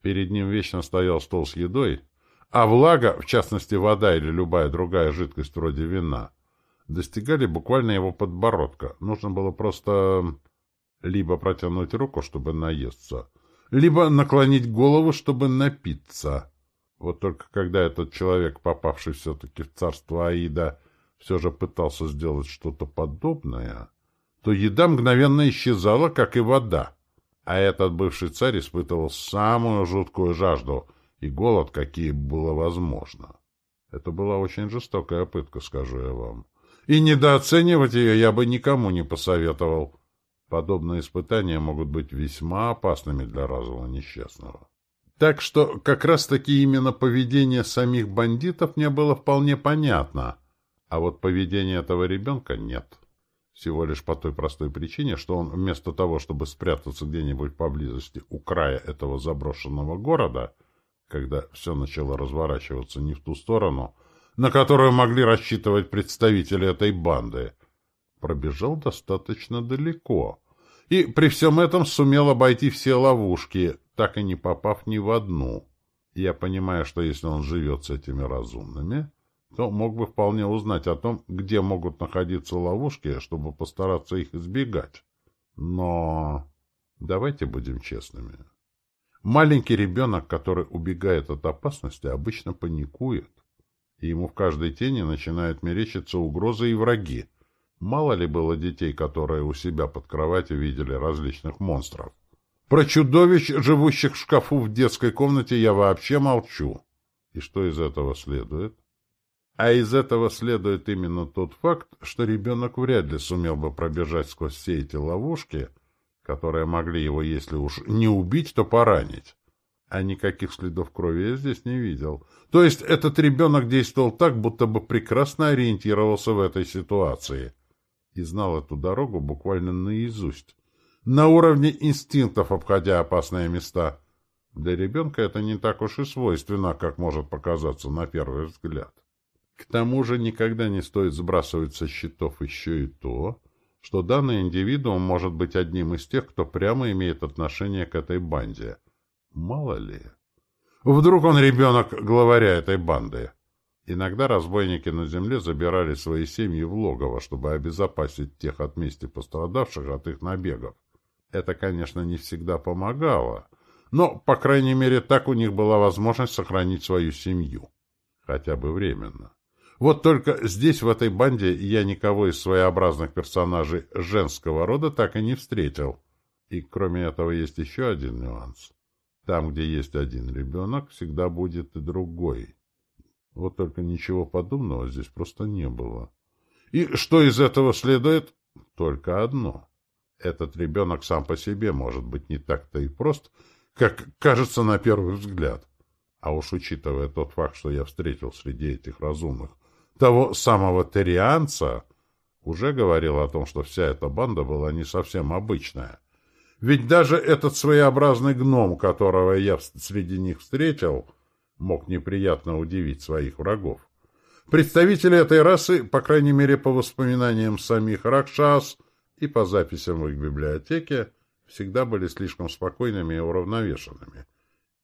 Перед ним вечно стоял стол с едой, а влага, в частности вода или любая другая жидкость вроде вина, достигали буквально его подбородка. Нужно было просто либо протянуть руку, чтобы наесться, либо наклонить голову, чтобы напиться. Вот только когда этот человек, попавший все-таки в царство Аида, все же пытался сделать что-то подобное, то еда мгновенно исчезала, как и вода. А этот бывший царь испытывал самую жуткую жажду и голод, какие было возможно. Это была очень жестокая пытка, скажу я вам и недооценивать ее я бы никому не посоветовал. Подобные испытания могут быть весьма опасными для разума несчастного. Так что как раз-таки именно поведение самих бандитов мне было вполне понятно, а вот поведение этого ребенка нет. Всего лишь по той простой причине, что он вместо того, чтобы спрятаться где-нибудь поблизости у края этого заброшенного города, когда все начало разворачиваться не в ту сторону, на которую могли рассчитывать представители этой банды, пробежал достаточно далеко и при всем этом сумел обойти все ловушки, так и не попав ни в одну. Я понимаю, что если он живет с этими разумными, то мог бы вполне узнать о том, где могут находиться ловушки, чтобы постараться их избегать. Но давайте будем честными. Маленький ребенок, который убегает от опасности, обычно паникует и ему в каждой тени начинают мерещиться угрозы и враги. Мало ли было детей, которые у себя под кроватью видели различных монстров. Про чудовищ, живущих в шкафу в детской комнате, я вообще молчу. И что из этого следует? А из этого следует именно тот факт, что ребенок вряд ли сумел бы пробежать сквозь все эти ловушки, которые могли его, если уж не убить, то поранить. А никаких следов крови я здесь не видел. То есть этот ребенок действовал так, будто бы прекрасно ориентировался в этой ситуации. И знал эту дорогу буквально наизусть. На уровне инстинктов, обходя опасные места. Для ребенка это не так уж и свойственно, как может показаться на первый взгляд. К тому же никогда не стоит сбрасывать со счетов еще и то, что данный индивидуум может быть одним из тех, кто прямо имеет отношение к этой банде. Мало ли. Вдруг он ребенок главаря этой банды. Иногда разбойники на земле забирали свои семьи в логово, чтобы обезопасить тех от мести пострадавших от их набегов. Это, конечно, не всегда помогало, но, по крайней мере, так у них была возможность сохранить свою семью. Хотя бы временно. Вот только здесь, в этой банде, я никого из своеобразных персонажей женского рода так и не встретил. И кроме этого есть еще один нюанс. Там, где есть один ребенок, всегда будет и другой. Вот только ничего подобного здесь просто не было. И что из этого следует? Только одно. Этот ребенок сам по себе может быть не так-то и прост, как кажется на первый взгляд. А уж учитывая тот факт, что я встретил среди этих разумных того самого Терианца, уже говорил о том, что вся эта банда была не совсем обычная. Ведь даже этот своеобразный гном, которого я среди них встретил, мог неприятно удивить своих врагов. Представители этой расы, по крайней мере по воспоминаниям самих Ракшас и по записям в их библиотеке, всегда были слишком спокойными и уравновешенными,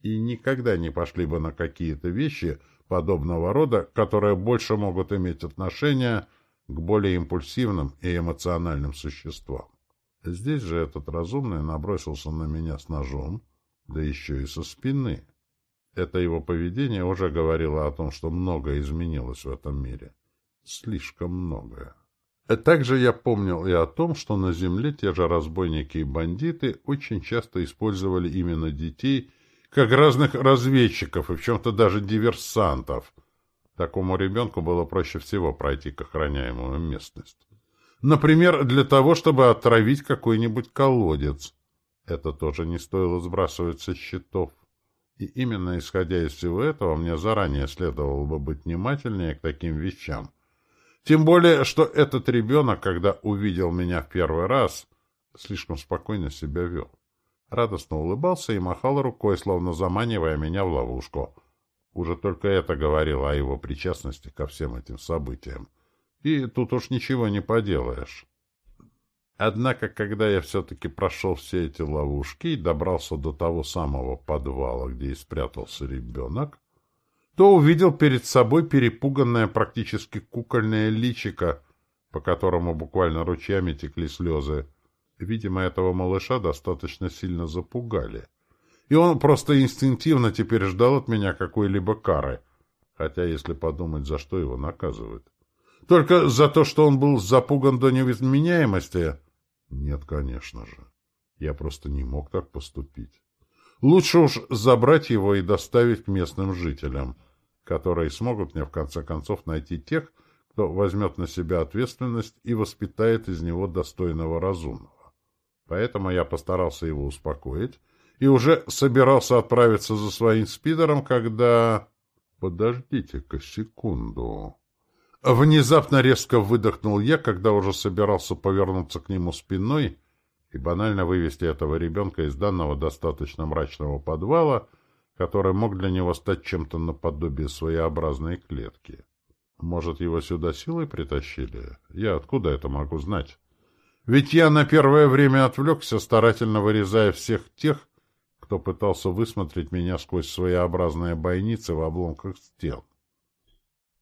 и никогда не пошли бы на какие-то вещи подобного рода, которые больше могут иметь отношение к более импульсивным и эмоциональным существам. Здесь же этот разумный набросился на меня с ножом, да еще и со спины. Это его поведение уже говорило о том, что многое изменилось в этом мире. Слишком многое. Также я помнил и о том, что на земле те же разбойники и бандиты очень часто использовали именно детей как разных разведчиков и в чем-то даже диверсантов. Такому ребенку было проще всего пройти к охраняемую местность. Например, для того, чтобы отравить какой-нибудь колодец. Это тоже не стоило сбрасывать со счетов. И именно исходя из всего этого, мне заранее следовало бы быть внимательнее к таким вещам. Тем более, что этот ребенок, когда увидел меня в первый раз, слишком спокойно себя вел. Радостно улыбался и махал рукой, словно заманивая меня в ловушку. Уже только это говорило о его причастности ко всем этим событиям. И тут уж ничего не поделаешь. Однако, когда я все-таки прошел все эти ловушки и добрался до того самого подвала, где и спрятался ребенок, то увидел перед собой перепуганное практически кукольное личико, по которому буквально ручьями текли слезы. Видимо, этого малыша достаточно сильно запугали. И он просто инстинктивно теперь ждал от меня какой-либо кары, хотя, если подумать, за что его наказывают. Только за то, что он был запуган до невменяемости? Нет, конечно же. Я просто не мог так поступить. Лучше уж забрать его и доставить к местным жителям, которые смогут мне в конце концов найти тех, кто возьмет на себя ответственность и воспитает из него достойного разумного. Поэтому я постарался его успокоить и уже собирался отправиться за своим спидером, когда... Подождите-ка секунду. Внезапно резко выдохнул я, когда уже собирался повернуться к нему спиной и банально вывести этого ребенка из данного достаточно мрачного подвала, который мог для него стать чем-то наподобие своеобразной клетки. Может, его сюда силой притащили? Я откуда это могу знать? Ведь я на первое время отвлекся, старательно вырезая всех тех, кто пытался высмотреть меня сквозь своеобразные бойницы в обломках стен.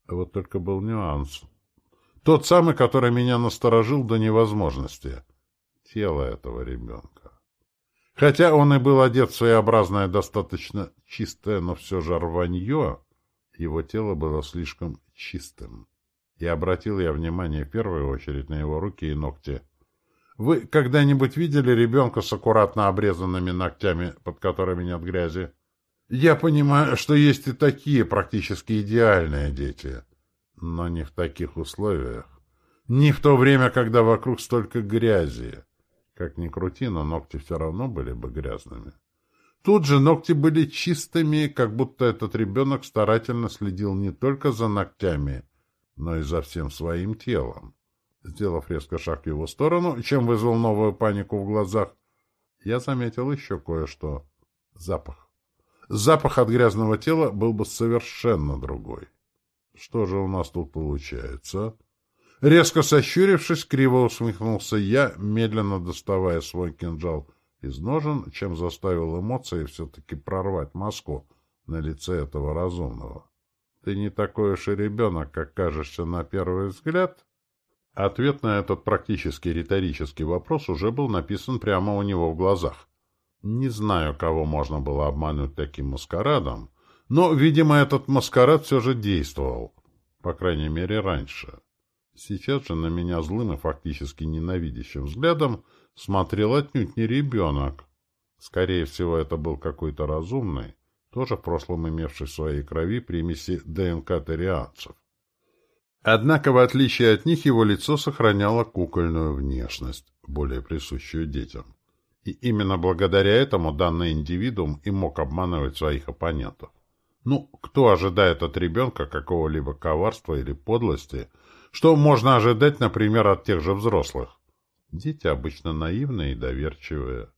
Вот только был нюанс. Тот самый, который меня насторожил до невозможности. Тело этого ребенка. Хотя он и был одет в своеобразное, достаточно чистое, но все же рванье, его тело было слишком чистым. И обратил я внимание в первую очередь на его руки и ногти. Вы когда-нибудь видели ребенка с аккуратно обрезанными ногтями, под которыми нет грязи? Я понимаю, что есть и такие практически идеальные дети, но не в таких условиях. Не в то время, когда вокруг столько грязи. Как ни крути, но ногти все равно были бы грязными. Тут же ногти были чистыми, как будто этот ребенок старательно следил не только за ногтями, но и за всем своим телом. Сделав резко шаг в его сторону, чем вызвал новую панику в глазах, я заметил еще кое-что. Запах. Запах от грязного тела был бы совершенно другой. Что же у нас тут получается? Резко сощурившись, криво усмехнулся я, медленно доставая свой кинжал из ножен, чем заставил эмоции все-таки прорвать маску на лице этого разумного. «Ты не такой уж и ребенок, как кажешься на первый взгляд?» Ответ на этот практически риторический вопрос уже был написан прямо у него в глазах. Не знаю, кого можно было обмануть таким маскарадом, но, видимо, этот маскарад все же действовал, по крайней мере, раньше. Сейчас же на меня злым и фактически ненавидящим взглядом смотрел отнюдь не ребенок. Скорее всего, это был какой-то разумный, тоже в прошлом имевший в своей крови примеси ДНК тарианцев. Однако, в отличие от них, его лицо сохраняло кукольную внешность, более присущую детям. И именно благодаря этому данный индивидуум и мог обманывать своих оппонентов. Ну, кто ожидает от ребенка какого-либо коварства или подлости, что можно ожидать, например, от тех же взрослых? Дети обычно наивные и доверчивые.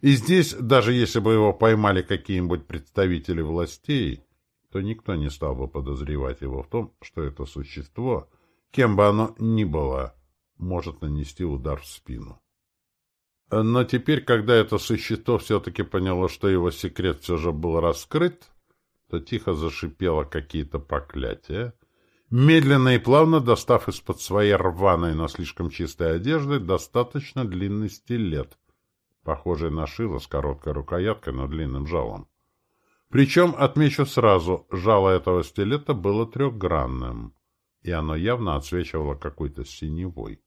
И здесь, даже если бы его поймали какие-нибудь представители властей, то никто не стал бы подозревать его в том, что это существо, кем бы оно ни было, может нанести удар в спину. Но теперь, когда это существо все-таки поняло, что его секрет все же был раскрыт, то тихо зашипело какие-то проклятия, медленно и плавно достав из-под своей рваной, но слишком чистой одежды достаточно длинный стилет, похожий на шило с короткой рукояткой, но длинным жалом. Причем, отмечу сразу, жало этого стилета было трехгранным, и оно явно отсвечивало какой-то синевой,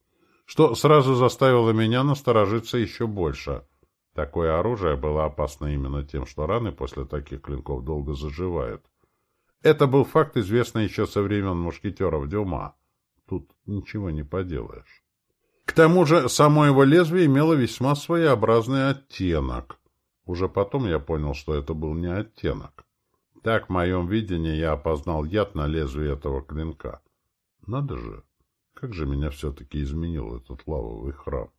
что сразу заставило меня насторожиться еще больше. Такое оружие было опасно именно тем, что раны после таких клинков долго заживают. Это был факт, известный еще со времен мушкетеров Дюма. Тут ничего не поделаешь. К тому же, само его лезвие имело весьма своеобразный оттенок. Уже потом я понял, что это был не оттенок. Так, в моем видении, я опознал яд на лезвии этого клинка. Надо же, как же меня все-таки изменил этот лавовый храм.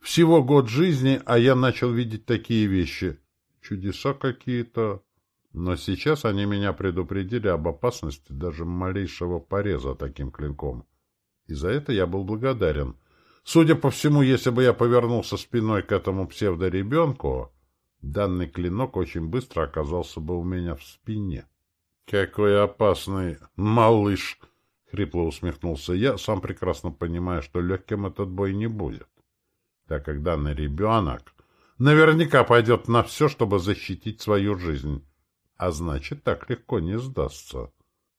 Всего год жизни, а я начал видеть такие вещи. Чудеса какие-то. Но сейчас они меня предупредили об опасности даже малейшего пореза таким клинком. И за это я был благодарен. Судя по всему, если бы я повернулся спиной к этому псевдоребенку, данный клинок очень быстро оказался бы у меня в спине. «Какой опасный малыш!» — хрипло усмехнулся я, сам прекрасно понимая, что легким этот бой не будет, так как данный ребенок наверняка пойдет на все, чтобы защитить свою жизнь а значит, так легко не сдастся.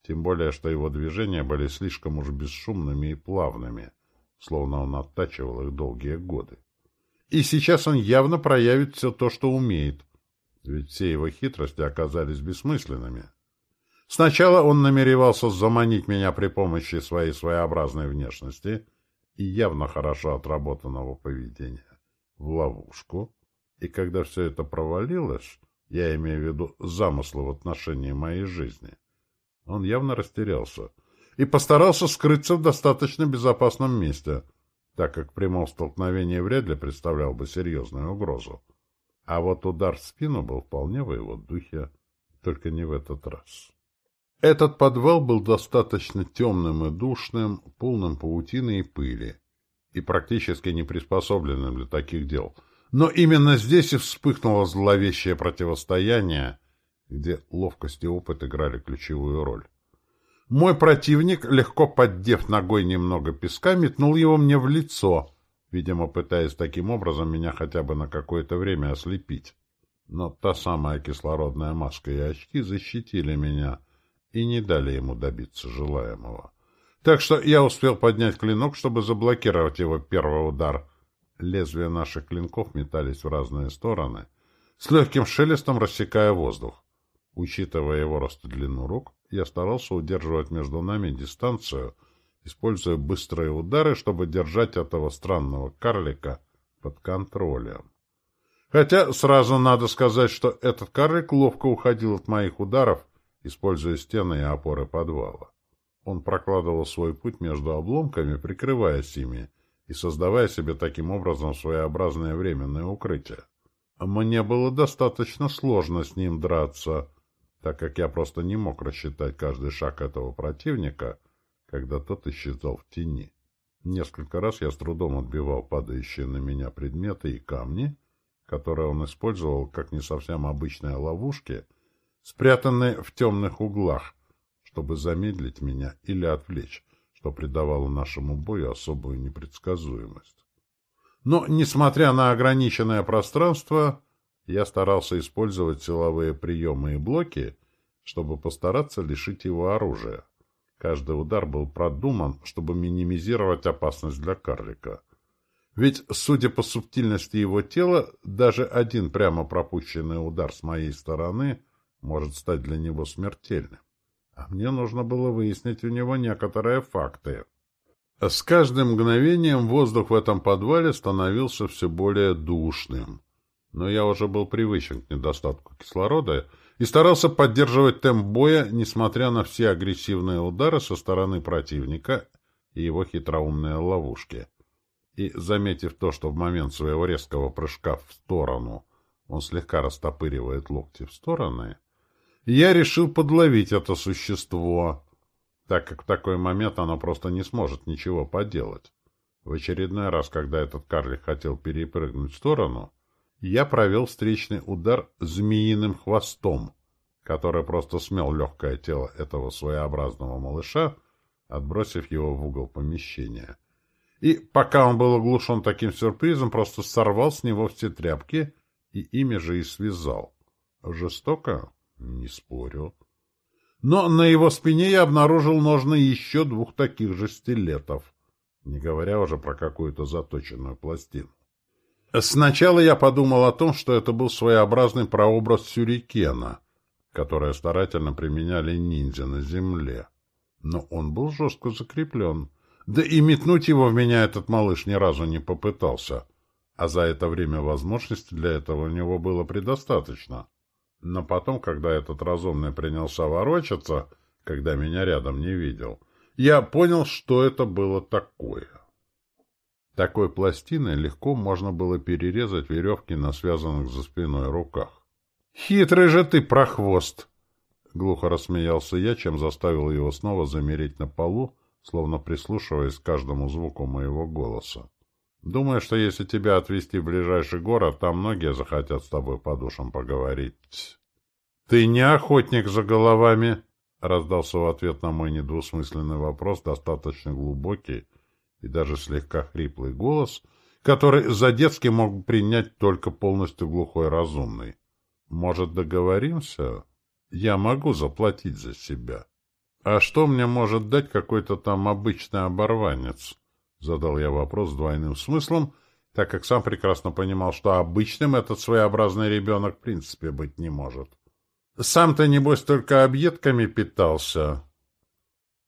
Тем более, что его движения были слишком уж бесшумными и плавными, словно он оттачивал их долгие годы. И сейчас он явно проявит все то, что умеет, ведь все его хитрости оказались бессмысленными. Сначала он намеревался заманить меня при помощи своей своеобразной внешности и явно хорошо отработанного поведения в ловушку, и когда все это провалилось, я имею в виду замысла в отношении моей жизни. Он явно растерялся и постарался скрыться в достаточно безопасном месте, так как в прямом столкновении вряд ли представлял бы серьезную угрозу. А вот удар в спину был вполне в его духе, только не в этот раз. Этот подвал был достаточно темным и душным, полным паутины и пыли, и практически не приспособленным для таких дел — но именно здесь и вспыхнуло зловещее противостояние, где ловкость и опыт играли ключевую роль. Мой противник, легко поддев ногой немного песка, метнул его мне в лицо, видимо, пытаясь таким образом меня хотя бы на какое-то время ослепить. Но та самая кислородная маска и очки защитили меня и не дали ему добиться желаемого. Так что я успел поднять клинок, чтобы заблокировать его первый удар — Лезвия наших клинков метались в разные стороны, с легким шелестом рассекая воздух. Учитывая его рост и длину рук, я старался удерживать между нами дистанцию, используя быстрые удары, чтобы держать этого странного карлика под контролем. Хотя сразу надо сказать, что этот карлик ловко уходил от моих ударов, используя стены и опоры подвала. Он прокладывал свой путь между обломками, прикрываясь ими, и создавая себе таким образом своеобразное временное укрытие. Мне было достаточно сложно с ним драться, так как я просто не мог рассчитать каждый шаг этого противника, когда тот исчезал в тени. Несколько раз я с трудом отбивал падающие на меня предметы и камни, которые он использовал как не совсем обычные ловушки, спрятанные в темных углах, чтобы замедлить меня или отвлечь, что придавало нашему бою особую непредсказуемость. Но, несмотря на ограниченное пространство, я старался использовать силовые приемы и блоки, чтобы постараться лишить его оружия. Каждый удар был продуман, чтобы минимизировать опасность для карлика. Ведь, судя по субтильности его тела, даже один прямо пропущенный удар с моей стороны может стать для него смертельным. А мне нужно было выяснить у него некоторые факты. С каждым мгновением воздух в этом подвале становился все более душным. Но я уже был привычен к недостатку кислорода и старался поддерживать темп боя, несмотря на все агрессивные удары со стороны противника и его хитроумные ловушки. И, заметив то, что в момент своего резкого прыжка в сторону он слегка растопыривает локти в стороны, я решил подловить это существо, так как в такой момент оно просто не сможет ничего поделать. В очередной раз, когда этот карлик хотел перепрыгнуть в сторону, я провел встречный удар змеиным хвостом, который просто смел легкое тело этого своеобразного малыша, отбросив его в угол помещения. И, пока он был оглушен таким сюрпризом, просто сорвал с него все тряпки и ими же и связал. Жестоко? Не спорю. Но на его спине я обнаружил ножны еще двух таких же стилетов, не говоря уже про какую-то заточенную пластину. Сначала я подумал о том, что это был своеобразный прообраз сюрикена, который старательно применяли ниндзя на земле. Но он был жестко закреплен. Да и метнуть его в меня этот малыш ни разу не попытался. А за это время возможности для этого у него было предостаточно. Но потом, когда этот разумный принялся ворочаться, когда меня рядом не видел, я понял, что это было такое. Такой пластиной легко можно было перерезать веревки на связанных за спиной руках. «Хитрый же ты, прохвост!» Глухо рассмеялся я, чем заставил его снова замереть на полу, словно прислушиваясь к каждому звуку моего голоса. Думаю, что если тебя отвезти в ближайший город, там многие захотят с тобой по душам поговорить. — Ты не охотник за головами? — раздался в ответ на мой недвусмысленный вопрос достаточно глубокий и даже слегка хриплый голос, который за детский мог принять только полностью глухой разумный. — Может, договоримся? Я могу заплатить за себя. А что мне может дать какой-то там обычный оборванец? Задал я вопрос с двойным смыслом, так как сам прекрасно понимал, что обычным этот своеобразный ребенок в принципе быть не может. Сам-то, небось, только объедками питался.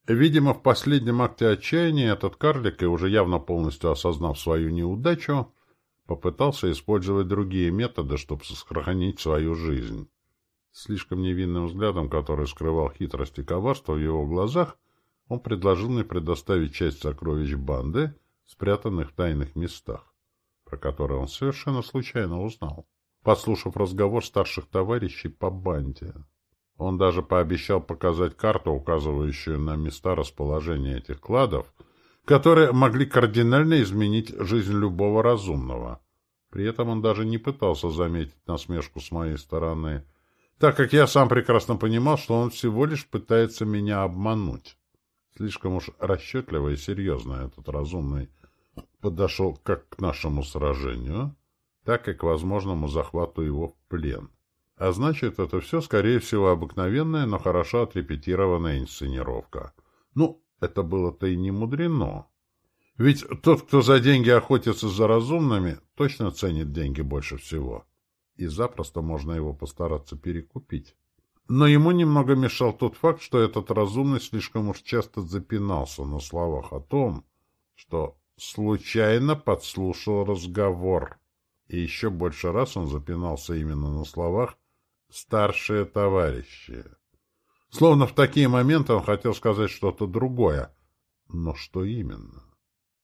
Видимо, в последнем акте отчаяния этот карлик, и уже явно полностью осознав свою неудачу, попытался использовать другие методы, чтобы сохранить свою жизнь. Слишком невинным взглядом, который скрывал хитрость и коварство в его глазах, он предложил мне предоставить часть сокровищ банды, спрятанных в тайных местах, про которые он совершенно случайно узнал, послушав разговор старших товарищей по банде. Он даже пообещал показать карту, указывающую на места расположения этих кладов, которые могли кардинально изменить жизнь любого разумного. При этом он даже не пытался заметить насмешку с моей стороны, так как я сам прекрасно понимал, что он всего лишь пытается меня обмануть. Слишком уж расчетливо и серьезно этот разумный подошел как к нашему сражению, так и к возможному захвату его в плен. А значит, это все, скорее всего, обыкновенная, но хорошо отрепетированная инсценировка. Ну, это было-то и не мудрено. Ведь тот, кто за деньги охотится за разумными, точно ценит деньги больше всего. И запросто можно его постараться перекупить. Но ему немного мешал тот факт, что этот разумный слишком уж часто запинался на словах о том, что случайно подслушал разговор. И еще больше раз он запинался именно на словах «старшие товарищи». Словно в такие моменты он хотел сказать что-то другое. Но что именно?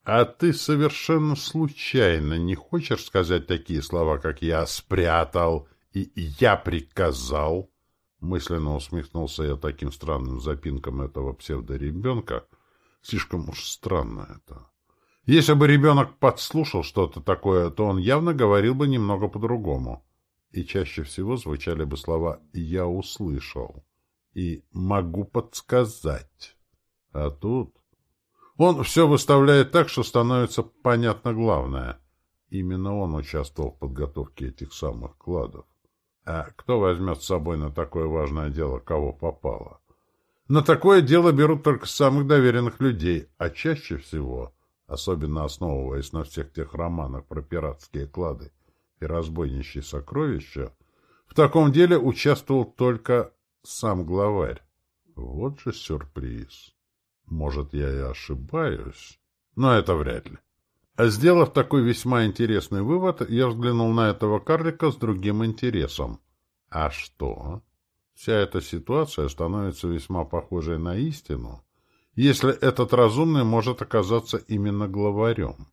А ты совершенно случайно не хочешь сказать такие слова, как «я спрятал» и «я приказал»? Мысленно усмехнулся я таким странным запинком этого псевдоребенка. Слишком уж странно это. Если бы ребенок подслушал что-то такое, то он явно говорил бы немного по-другому. И чаще всего звучали бы слова «я услышал» и «могу подсказать». А тут... Он все выставляет так, что становится понятно главное. Именно он участвовал в подготовке этих самых кладов. А кто возьмет с собой на такое важное дело, кого попало? На такое дело берут только самых доверенных людей, а чаще всего, особенно основываясь на всех тех романах про пиратские клады и разбойничьи сокровища, в таком деле участвовал только сам главарь. Вот же сюрприз. Может, я и ошибаюсь, но это вряд ли. Сделав такой весьма интересный вывод, я взглянул на этого карлика с другим интересом. А что? Вся эта ситуация становится весьма похожей на истину, если этот разумный может оказаться именно главарем.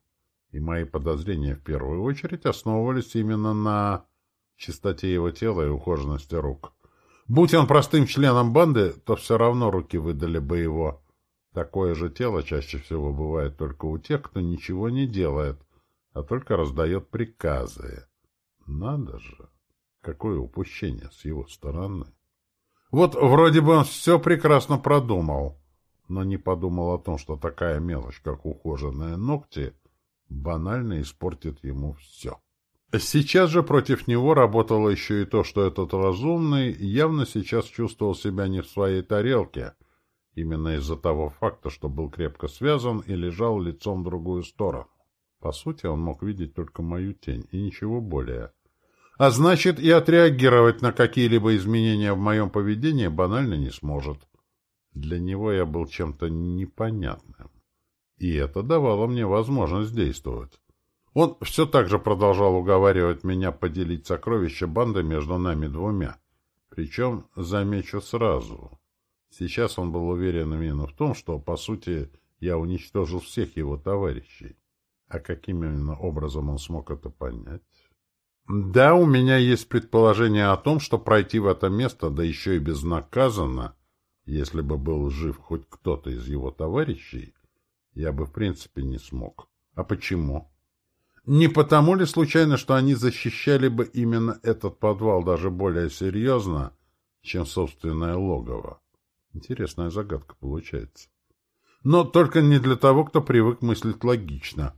И мои подозрения в первую очередь основывались именно на чистоте его тела и ухоженности рук. Будь он простым членом банды, то все равно руки выдали бы его. Такое же тело чаще всего бывает только у тех, кто ничего не делает, а только раздает приказы. Надо же! Какое упущение с его стороны! Вот вроде бы он все прекрасно продумал, но не подумал о том, что такая мелочь, как ухоженные ногти, банально испортит ему все. Сейчас же против него работало еще и то, что этот разумный явно сейчас чувствовал себя не в своей тарелке, именно из-за того факта, что был крепко связан и лежал лицом в другую сторону. По сути, он мог видеть только мою тень и ничего более. А значит, и отреагировать на какие-либо изменения в моем поведении банально не сможет. Для него я был чем-то непонятным. И это давало мне возможность действовать. Он все так же продолжал уговаривать меня поделить сокровища банды между нами двумя. Причем, замечу сразу, сейчас он был уверен именно в том, что, по сути, я уничтожил всех его товарищей. А каким именно образом он смог это понять? Да, у меня есть предположение о том, что пройти в это место, да еще и безнаказанно, если бы был жив хоть кто-то из его товарищей, я бы в принципе не смог. А почему? Не потому ли случайно, что они защищали бы именно этот подвал даже более серьезно, чем собственное логово? Интересная загадка получается. Но только не для того, кто привык мыслить логично.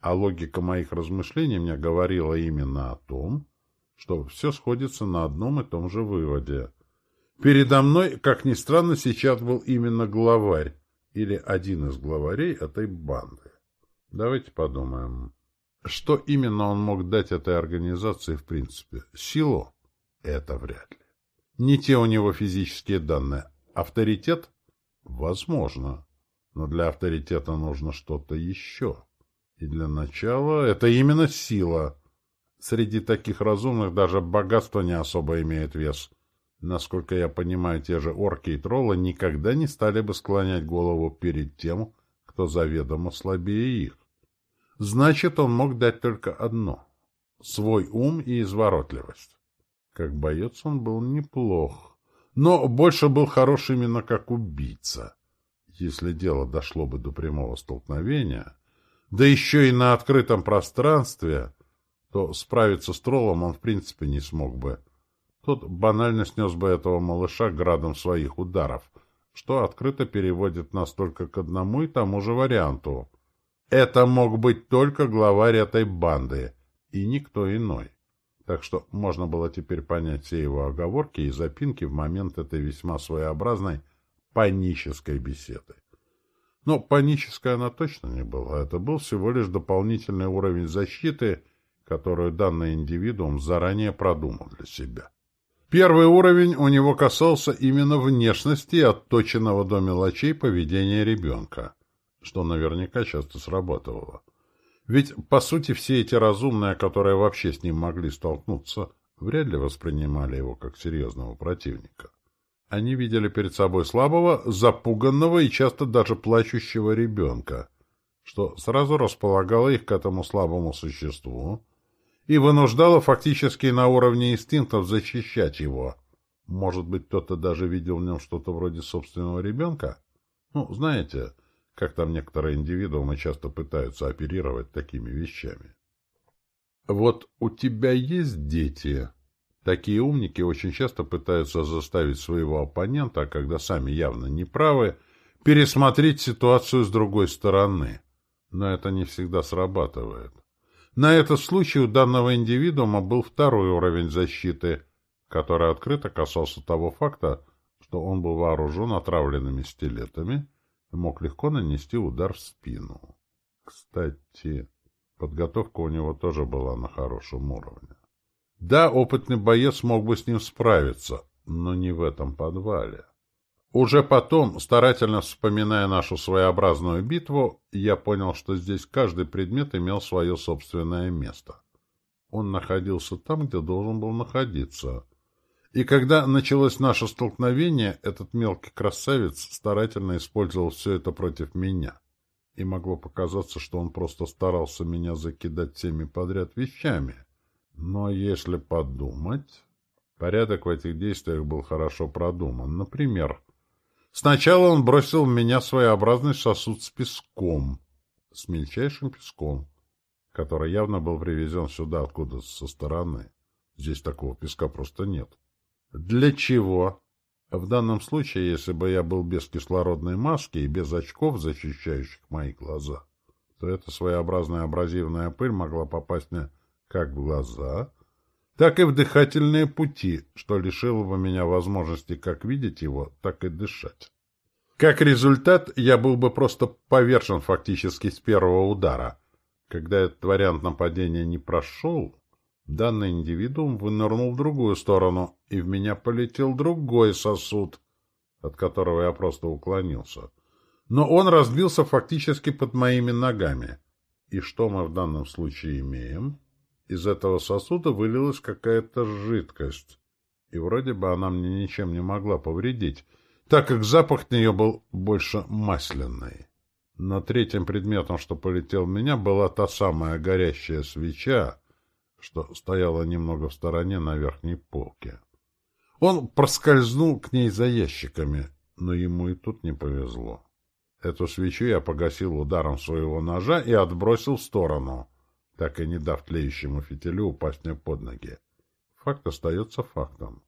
А логика моих размышлений мне говорила именно о том, что все сходится на одном и том же выводе. Передо мной, как ни странно, сейчас был именно главарь, или один из главарей этой банды. Давайте подумаем. Что именно он мог дать этой организации в принципе? Силу? Это вряд ли. Не те у него физические данные. Авторитет? Возможно. Но для авторитета нужно что-то еще. И для начала это именно сила. Среди таких разумных даже богатство не особо имеет вес. Насколько я понимаю, те же орки и троллы никогда не стали бы склонять голову перед тем, кто заведомо слабее их. Значит, он мог дать только одно — свой ум и изворотливость. Как боец он был неплох, но больше был хорош именно как убийца. Если дело дошло бы до прямого столкновения, да еще и на открытом пространстве, то справиться с троллом он в принципе не смог бы. Тот банально снес бы этого малыша градом своих ударов, что открыто переводит нас только к одному и тому же варианту — это мог быть только главарь этой банды, и никто иной. Так что можно было теперь понять все его оговорки и запинки в момент этой весьма своеобразной панической беседы. Но панической она точно не была. Это был всего лишь дополнительный уровень защиты, которую данный индивидуум заранее продумал для себя. Первый уровень у него касался именно внешности отточенного до мелочей поведения ребенка, что наверняка часто срабатывало. Ведь, по сути, все эти разумные, которые вообще с ним могли столкнуться, вряд ли воспринимали его как серьезного противника. Они видели перед собой слабого, запуганного и часто даже плачущего ребенка, что сразу располагало их к этому слабому существу и вынуждало фактически на уровне инстинктов защищать его. Может быть, кто-то даже видел в нем что-то вроде собственного ребенка? Ну, знаете, как там некоторые индивидуумы часто пытаются оперировать такими вещами. Вот у тебя есть дети. Такие умники очень часто пытаются заставить своего оппонента, когда сами явно неправы, пересмотреть ситуацию с другой стороны. Но это не всегда срабатывает. На этот случай у данного индивидуума был второй уровень защиты, который открыто касался того факта, что он был вооружен отравленными стилетами, мог легко нанести удар в спину. Кстати, подготовка у него тоже была на хорошем уровне. Да, опытный боец мог бы с ним справиться, но не в этом подвале. Уже потом, старательно вспоминая нашу своеобразную битву, я понял, что здесь каждый предмет имел свое собственное место. Он находился там, где должен был находиться, и когда началось наше столкновение, этот мелкий красавец старательно использовал все это против меня. И могло показаться, что он просто старался меня закидать всеми подряд вещами. Но если подумать... Порядок в этих действиях был хорошо продуман. Например, сначала он бросил в меня своеобразный сосуд с песком, с мельчайшим песком, который явно был привезен сюда откуда-то со стороны. Здесь такого песка просто нет. Для чего? В данном случае, если бы я был без кислородной маски и без очков, защищающих мои глаза, то эта своеобразная абразивная пыль могла попасть мне как в глаза, так и в дыхательные пути, что лишило бы меня возможности как видеть его, так и дышать. Как результат, я был бы просто повержен фактически с первого удара. Когда этот вариант нападения не прошел, Данный индивидуум вынырнул в другую сторону, и в меня полетел другой сосуд, от которого я просто уклонился. Но он разбился фактически под моими ногами. И что мы в данном случае имеем? Из этого сосуда вылилась какая-то жидкость. И вроде бы она мне ничем не могла повредить, так как запах от нее был больше масляный. Но третьим предметом, что полетел в меня, была та самая горящая свеча, что стояла немного в стороне на верхней полке. Он проскользнул к ней за ящиками, но ему и тут не повезло. Эту свечу я погасил ударом своего ножа и отбросил в сторону, так и не дав тлеющему фитилю упасть мне под ноги. Факт остается фактом.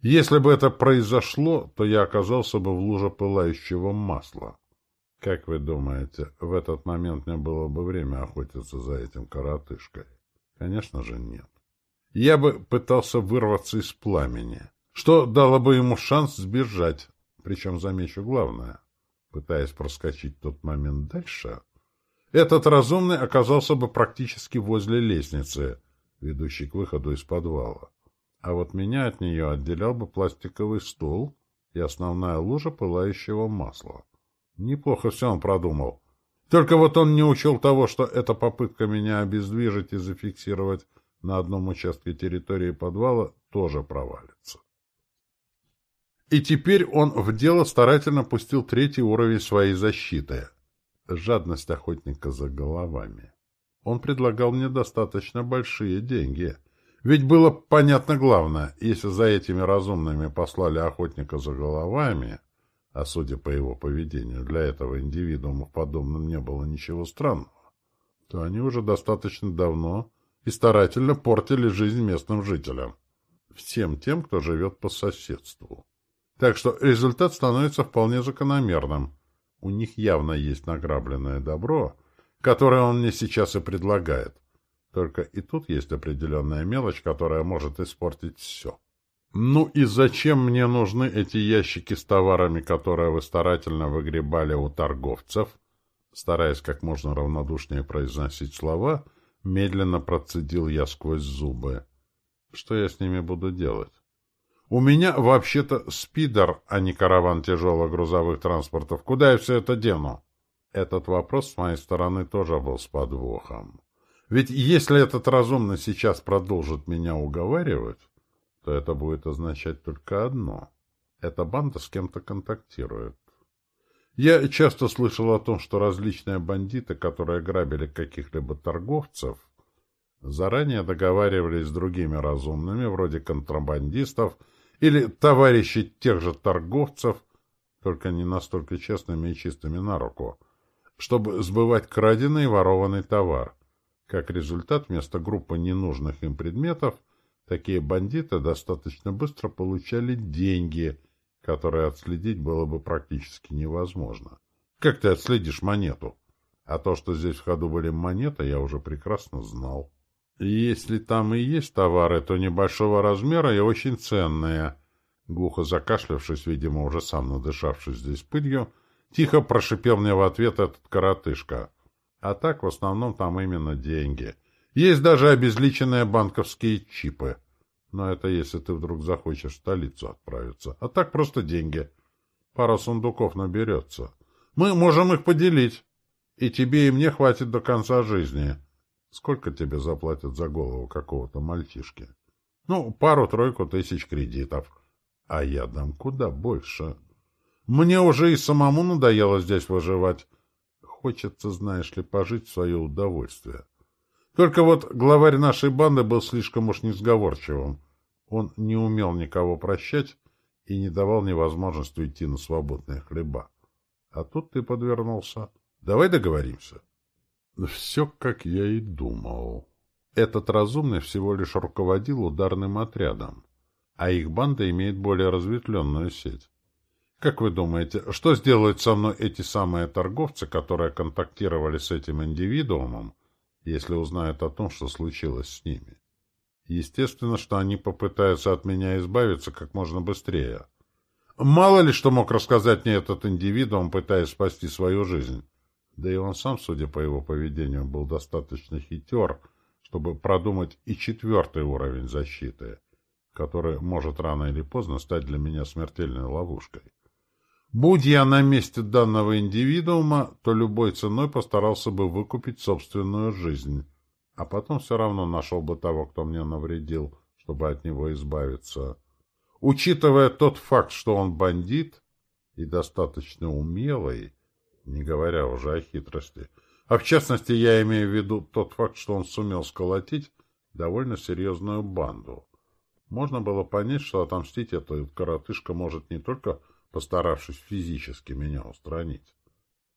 Если бы это произошло, то я оказался бы в луже пылающего масла. Как вы думаете, в этот момент мне было бы время охотиться за этим коротышкой? Конечно же, нет. Я бы пытался вырваться из пламени, что дало бы ему шанс сбежать, причем, замечу главное, пытаясь проскочить тот момент дальше, этот разумный оказался бы практически возле лестницы, ведущей к выходу из подвала. А вот меня от нее отделял бы пластиковый стол и основная лужа пылающего масла. Неплохо все он продумал. Только вот он не учел того, что эта попытка меня обездвижить и зафиксировать на одном участке территории подвала тоже провалится. И теперь он в дело старательно пустил третий уровень своей защиты — жадность охотника за головами. Он предлагал мне достаточно большие деньги. Ведь было понятно главное, если за этими разумными послали охотника за головами, а судя по его поведению, для этого индивидуума в подобном не было ничего странного, то они уже достаточно давно и старательно портили жизнь местным жителям, всем тем, кто живет по соседству. Так что результат становится вполне закономерным. У них явно есть награбленное добро, которое он мне сейчас и предлагает. Только и тут есть определенная мелочь, которая может испортить все. «Ну и зачем мне нужны эти ящики с товарами, которые вы старательно выгребали у торговцев?» Стараясь как можно равнодушнее произносить слова, медленно процедил я сквозь зубы. «Что я с ними буду делать?» «У меня вообще-то спидер, а не караван тяжелых грузовых транспортов. Куда я все это дену?» Этот вопрос с моей стороны тоже был с подвохом. Ведь если этот разумный сейчас продолжит меня уговаривать, то это будет означать только одно. Эта банда с кем-то контактирует. Я часто слышал о том, что различные бандиты, которые грабили каких-либо торговцев, заранее договаривались с другими разумными, вроде контрабандистов или товарищей тех же торговцев, только не настолько честными и чистыми на руку, чтобы сбывать краденый ворованный товар. Как результат, вместо группы ненужных им предметов Такие бандиты достаточно быстро получали деньги, которые отследить было бы практически невозможно. Как ты отследишь монету? А то, что здесь в ходу были монеты, я уже прекрасно знал. Если там и есть товары, то небольшого размера и очень ценные. Глухо закашлявшись, видимо, уже сам надышавшись здесь пылью, тихо прошипел мне в ответ этот коротышка. А так, в основном, там именно деньги — есть даже обезличенные банковские чипы. Но это если ты вдруг захочешь в столицу отправиться. А так просто деньги. Пара сундуков наберется. Мы можем их поделить. И тебе, и мне хватит до конца жизни. Сколько тебе заплатят за голову какого-то мальчишки? Ну, пару-тройку тысяч кредитов. А я дам куда больше. Мне уже и самому надоело здесь выживать. Хочется, знаешь ли, пожить в свое удовольствие. Только вот главарь нашей банды был слишком уж несговорчивым. Он не умел никого прощать и не давал ни возможности уйти на свободные хлеба. А тут ты подвернулся. Давай договоримся. Все, как я и думал. Этот разумный всего лишь руководил ударным отрядом, а их банда имеет более разветвленную сеть. Как вы думаете, что сделают со мной эти самые торговцы, которые контактировали с этим индивидуумом, если узнают о том, что случилось с ними. Естественно, что они попытаются от меня избавиться как можно быстрее. Мало ли что мог рассказать мне этот индивидуум, пытаясь спасти свою жизнь. Да и он сам, судя по его поведению, был достаточно хитер, чтобы продумать и четвертый уровень защиты, который может рано или поздно стать для меня смертельной ловушкой. Будь я на месте данного индивидуума, то любой ценой постарался бы выкупить собственную жизнь, а потом все равно нашел бы того, кто мне навредил, чтобы от него избавиться. Учитывая тот факт, что он бандит и достаточно умелый, не говоря уже о хитрости, а в частности я имею в виду тот факт, что он сумел сколотить довольно серьезную банду, можно было понять, что отомстить этот коротышка может не только постаравшись физически меня устранить.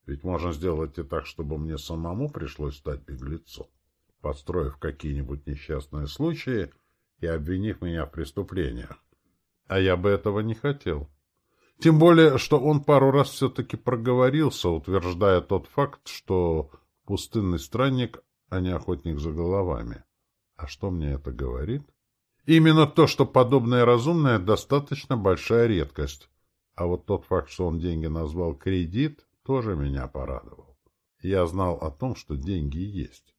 Ведь можно сделать и так, чтобы мне самому пришлось стать беглецом, подстроив какие-нибудь несчастные случаи и обвинив меня в преступлениях. А я бы этого не хотел. Тем более, что он пару раз все-таки проговорился, утверждая тот факт, что пустынный странник, а не охотник за головами. А что мне это говорит? Именно то, что подобное разумное достаточно большая редкость. А вот тот факт, что он деньги назвал кредит, тоже меня порадовал. Я знал о том, что деньги есть.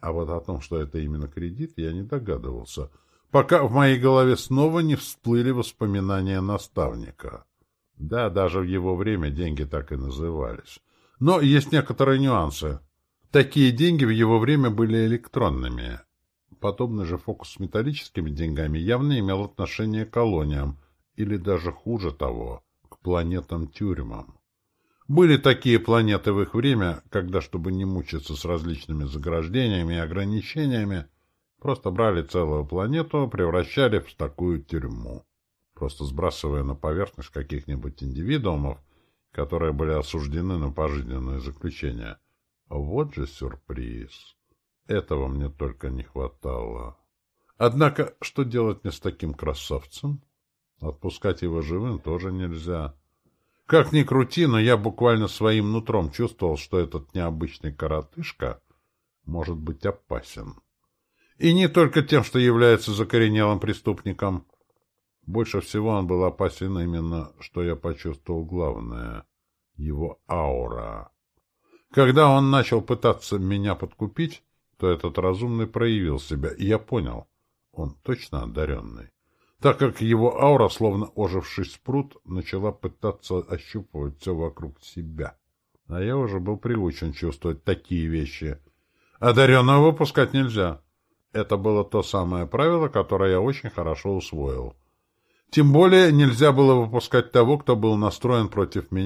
А вот о том, что это именно кредит, я не догадывался, пока в моей голове снова не всплыли воспоминания наставника. Да, даже в его время деньги так и назывались. Но есть некоторые нюансы. Такие деньги в его время были электронными. Подобный же фокус с металлическими деньгами явно имел отношение к колониям, или даже хуже того планетам-тюрьмам. Были такие планеты в их время, когда, чтобы не мучиться с различными заграждениями и ограничениями, просто брали целую планету, превращали в такую тюрьму, просто сбрасывая на поверхность каких-нибудь индивидуумов, которые были осуждены на пожизненное заключение. Вот же сюрприз! Этого мне только не хватало. Однако, что делать мне с таким красавцем? Отпускать его живым тоже нельзя. Как ни крути, но я буквально своим нутром чувствовал, что этот необычный коротышка может быть опасен. И не только тем, что является закоренелым преступником. Больше всего он был опасен именно, что я почувствовал главное — его аура. Когда он начал пытаться меня подкупить, то этот разумный проявил себя, и я понял, он точно одаренный, так как его аура, словно оживший спрут, начала пытаться ощупывать все вокруг себя. А я уже был приучен чувствовать такие вещи. Одаренного выпускать нельзя. Это было то самое правило, которое я очень хорошо усвоил. Тем более нельзя было выпускать того, кто был настроен против меня